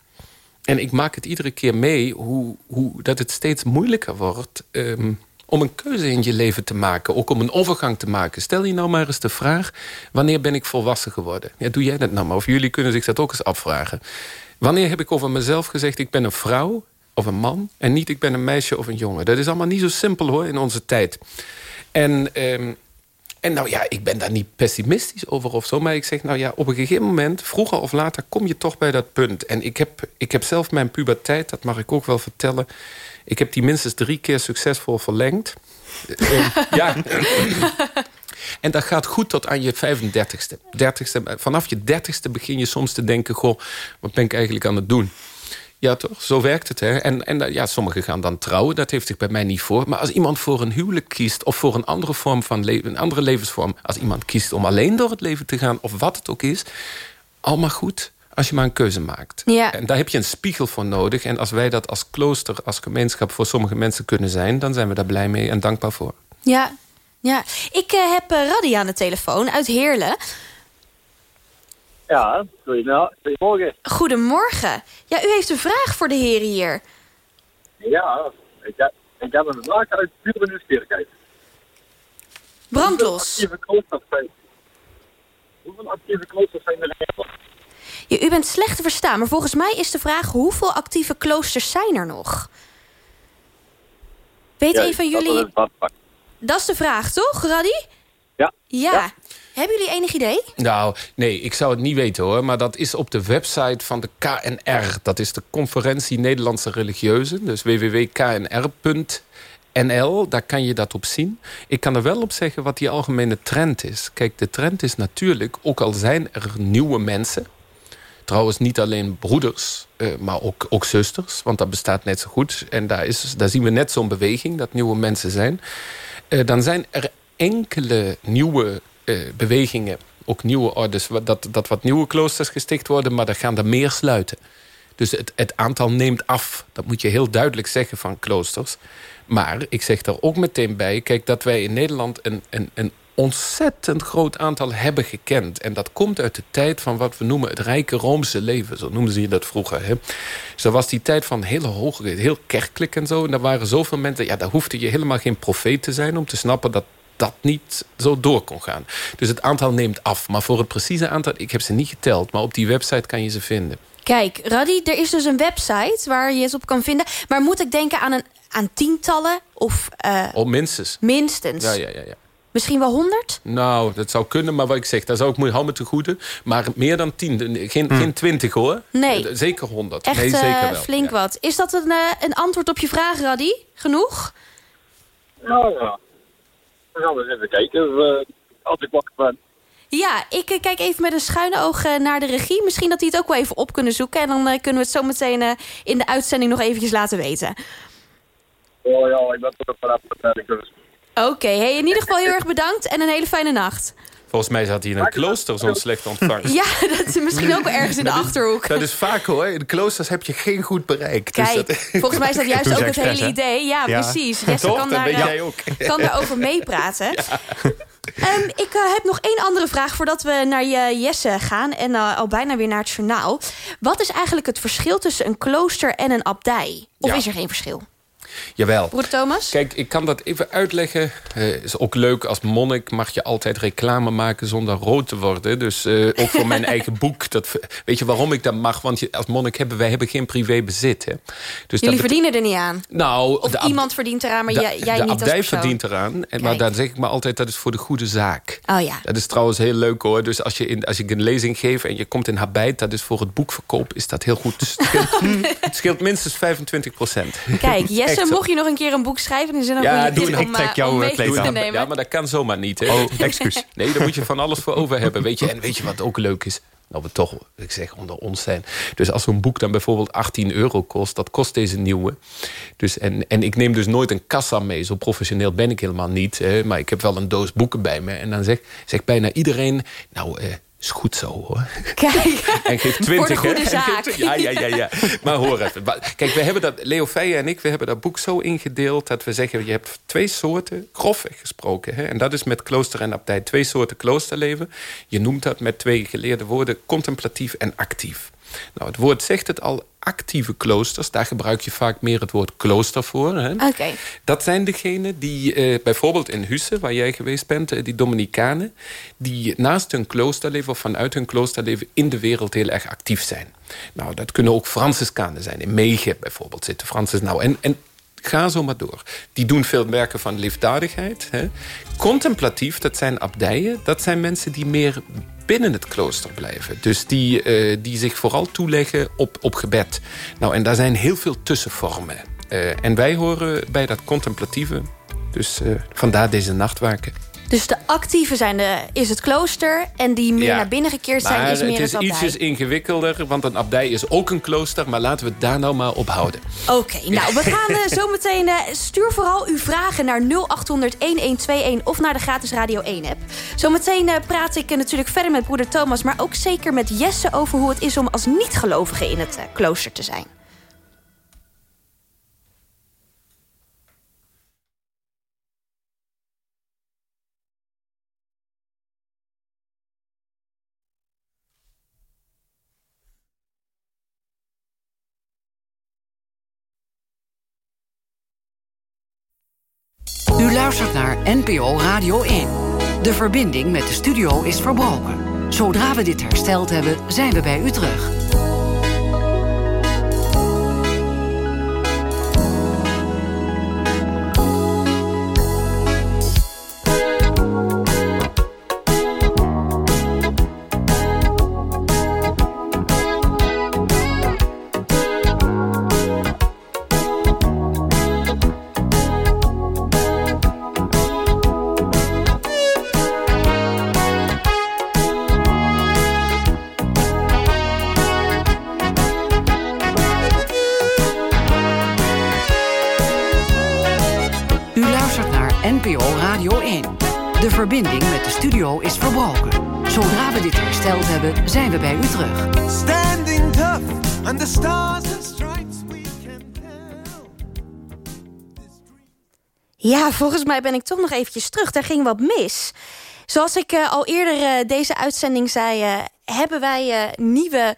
en ik maak het iedere keer mee hoe, hoe dat het steeds moeilijker wordt... Um, om een keuze in je leven te maken. Ook om een overgang te maken. Stel je nou maar eens de vraag... wanneer ben ik volwassen geworden? Ja, doe jij dat nou maar. Of jullie kunnen zich dat ook eens afvragen. Wanneer heb ik over mezelf gezegd... ik ben een vrouw of een man... en niet ik ben een meisje of een jongen. Dat is allemaal niet zo simpel hoor in onze tijd. En... Um, en nou ja, ik ben daar niet pessimistisch over of zo. Maar ik zeg, nou ja, op een gegeven moment, vroeger of later... kom je toch bij dat punt. En ik heb, ik heb zelf mijn puberteit, dat mag ik ook wel vertellen... ik heb die minstens drie keer succesvol verlengd. uh, ja. En dat gaat goed tot aan je 35ste. 30ste. Vanaf je 30ste begin je soms te denken... goh, wat ben ik eigenlijk aan het doen? Ja, toch? Zo werkt het. Hè? En, en ja, sommigen gaan dan trouwen. Dat heeft zich bij mij niet voor. Maar als iemand voor een huwelijk kiest... of voor een andere vorm van leven, een andere levensvorm... als iemand kiest om alleen door het leven te gaan... of wat het ook is, allemaal goed als je maar een keuze maakt. Ja. En daar heb je een spiegel voor nodig. En als wij dat als klooster, als gemeenschap... voor sommige mensen kunnen zijn... dan zijn we daar blij mee en dankbaar voor. Ja, ja. ik uh, heb uh, Raddy aan de telefoon uit Heerlen. Ja, goedemorgen. Goedemorgen. Ja, u heeft een vraag voor de heren hier. Ja, ik heb, ik heb een vraag uit pure nieuwsgierigheid. Brandlos. Hoeveel actieve kloosters zijn, hoeveel actieve kloosters zijn er in Nederland? Ja, u bent slecht te verstaan, maar volgens mij is de vraag... hoeveel actieve kloosters zijn er nog? Weet ja, een van jullie... Dat, is de vraag, toch, Raddy? Ja. ja. ja. Hebben jullie enig idee? Nou, nee, ik zou het niet weten hoor. Maar dat is op de website van de KNR. Dat is de Conferentie Nederlandse Religieuzen. Dus www.knr.nl. Daar kan je dat op zien. Ik kan er wel op zeggen wat die algemene trend is. Kijk, de trend is natuurlijk, ook al zijn er nieuwe mensen... Trouwens, niet alleen broeders, eh, maar ook, ook zusters. Want dat bestaat net zo goed. En daar, is, daar zien we net zo'n beweging, dat nieuwe mensen zijn. Uh, dan zijn er enkele nieuwe bewegingen, ook nieuwe orders... Dat, dat wat nieuwe kloosters gesticht worden, maar er gaan er meer sluiten. Dus het, het aantal neemt af. Dat moet je heel duidelijk zeggen van kloosters. Maar ik zeg er ook meteen bij... kijk, dat wij in Nederland een, een, een ontzettend groot aantal hebben gekend. En dat komt uit de tijd van wat we noemen het rijke Roomse leven. Zo noemden ze dat vroeger. Hè? Dat was die tijd van hele hoge, heel kerkelijk en zo. En daar waren zoveel mensen... Ja, daar hoefde je helemaal geen profeet te zijn... om te snappen dat dat niet zo door kon gaan. Dus het aantal neemt af. Maar voor het precieze aantal, ik heb ze niet geteld... maar op die website kan je ze vinden. Kijk, Raddy, er is dus een website waar je het op kan vinden. Maar moet ik denken aan, een, aan tientallen of... Uh, oh, minstens. Minstens. Ja, ja, ja. ja. Misschien wel honderd? Nou, dat zou kunnen, maar wat ik zeg, daar zou ik me houden te goede. Maar meer dan tien, geen, hm. geen twintig hoor. Nee. Eh, zeker honderd. Echt nee, zeker wel. flink wat. Is dat een, een antwoord op je vraag, Raddy? Genoeg? Ja, ja. We gaan eens even kijken of, als ik wakker ben. Ja, ik eh, kijk even met een schuine oog eh, naar de regie. Misschien dat die het ook wel even op kunnen zoeken. En dan eh, kunnen we het zo meteen in de uitzending nog eventjes laten weten. Oh ja, ik ben toch vanaf dus. Oké, hey, in ieder geval heel erg bedankt en een hele fijne nacht. Volgens mij zat hij in een klooster zo'n slecht ontvangst. Ja, dat is misschien ook wel ergens in de Achterhoek. Dat is vaak hoor. In de kloosters heb je geen goed bereik. Dus Kijk, dus dat... volgens mij is dat juist ook het hele idee. Ja, precies. Jesse kan, daar, ook. kan daarover meepraten. Um, ik uh, heb nog één andere vraag voordat we naar je Jesse gaan. En uh, al bijna weer naar het journaal. Wat is eigenlijk het verschil tussen een klooster en een abdij? Of ja. is er geen verschil? Jawel. Broeder Thomas? Kijk, ik kan dat even uitleggen. Uh, is ook leuk, als monnik mag je altijd reclame maken zonder rood te worden. Dus uh, ook voor mijn eigen boek. Dat, weet je waarom ik dat mag? Want je, als monnik hebben wij hebben geen privébezit. Hè. Dus Jullie verdienen er niet aan? Nou, of iemand verdient eraan, maar jij, jij de niet De abdij verdient eraan. En, maar dan zeg ik maar altijd, dat is voor de goede zaak. Oh ja. Dat is trouwens heel leuk hoor. Dus als, je in, als ik een lezing geef en je komt in habijt... dat is voor het boekverkoop, is dat heel goed. Het scheelt, het scheelt minstens 25 procent. Kijk, Jesse mocht je nog een keer een boek schrijven... dan is nog ja, een doe, ik trek jouw kleed aan. Ja, maar dat kan zomaar niet. Hè? Oh, excuus. Nee, daar moet je van alles voor over hebben. Weet je? En weet je wat ook leuk is? Nou, we toch, ik zeg, onder ons zijn. Dus als zo'n boek dan bijvoorbeeld 18 euro kost... dat kost deze nieuwe. Dus, en, en ik neem dus nooit een kassa mee. Zo professioneel ben ik helemaal niet. Hè? Maar ik heb wel een doos boeken bij me. En dan zeg, zeg bijna iedereen... nou, eh, is goed zo hoor. Kijk, en geef 20. Voor de goede zaak. Ja, ja, ja, ja. Maar hoor even. Kijk, we hebben dat, Leo Feijen en ik, we hebben dat boek zo ingedeeld... dat we zeggen, je hebt twee soorten, grofweg gesproken. Hè? En dat is met klooster en abdij. Twee soorten kloosterleven. Je noemt dat met twee geleerde woorden contemplatief en actief. Nou, het woord zegt het al, actieve kloosters. Daar gebruik je vaak meer het woord klooster voor. Hè? Okay. Dat zijn degenen die eh, bijvoorbeeld in Husse, waar jij geweest bent... Eh, die Dominicanen, die naast hun kloosterleven... of vanuit hun kloosterleven in de wereld heel erg actief zijn. Nou, dat kunnen ook Franciscanen zijn. In Mege bijvoorbeeld zitten Francis. Nou, en, en ga zo maar door. Die doen veel werken van liefdadigheid. Hè. Contemplatief, dat zijn abdijen. Dat zijn mensen die meer binnen het klooster blijven. Dus die, uh, die zich vooral toeleggen op, op gebed. Nou, en daar zijn heel veel tussenvormen. Uh, en wij horen bij dat contemplatieve. Dus uh, vandaar deze nachtwaken. Dus de actieve zijn de, is het klooster... en die meer naar binnen gekeerd zijn is meer het, het is ietsjes ingewikkelder, want een abdij is ook een klooster... maar laten we het daar nou maar op houden. Oké, nou, we gaan uh, zo meteen... Uh, stuur vooral uw vragen naar 0800-1121... of naar de gratis Radio 1-app. Zometeen uh, praat ik natuurlijk verder met broeder Thomas... maar ook zeker met Jesse over hoe het is om als niet-gelovige in het klooster te zijn. U luistert naar NPO Radio 1. De verbinding met de studio is verbroken. Zodra we dit hersteld hebben, zijn we bij u terug. Verbinding met de studio is verbroken. Zodra we dit hersteld hebben, zijn we bij u terug. Standing tough and the stars and stripes we can Ja, volgens mij ben ik toch nog eventjes terug. Daar ging wat mis. Zoals ik uh, al eerder uh, deze uitzending zei... Uh, hebben wij nieuwe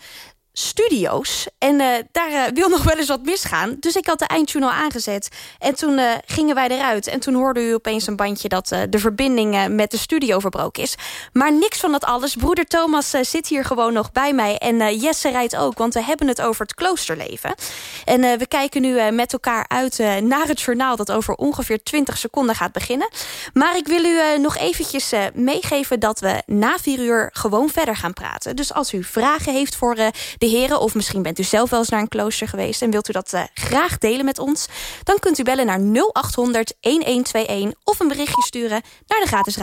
studio's. En uh, daar uh, wil nog wel eens wat misgaan. Dus ik had de eindtune aangezet. En toen uh, gingen wij eruit. En toen hoorde u opeens een bandje dat de verbinding met de studio verbroken is. Maar niks van dat alles. Broeder Thomas zit hier gewoon nog bij mij. En Jesse rijdt ook, want we hebben het over het kloosterleven. En we kijken nu met elkaar uit naar het journaal... dat over ongeveer 20 seconden gaat beginnen. Maar ik wil u nog eventjes meegeven dat we na vier uur gewoon verder gaan praten. Dus als u vragen heeft voor de of misschien bent u zelf wel eens naar een klooster geweest... en wilt u dat uh, graag delen met ons... dan kunt u bellen naar 0800 1121 of een berichtje sturen naar de gratis radio.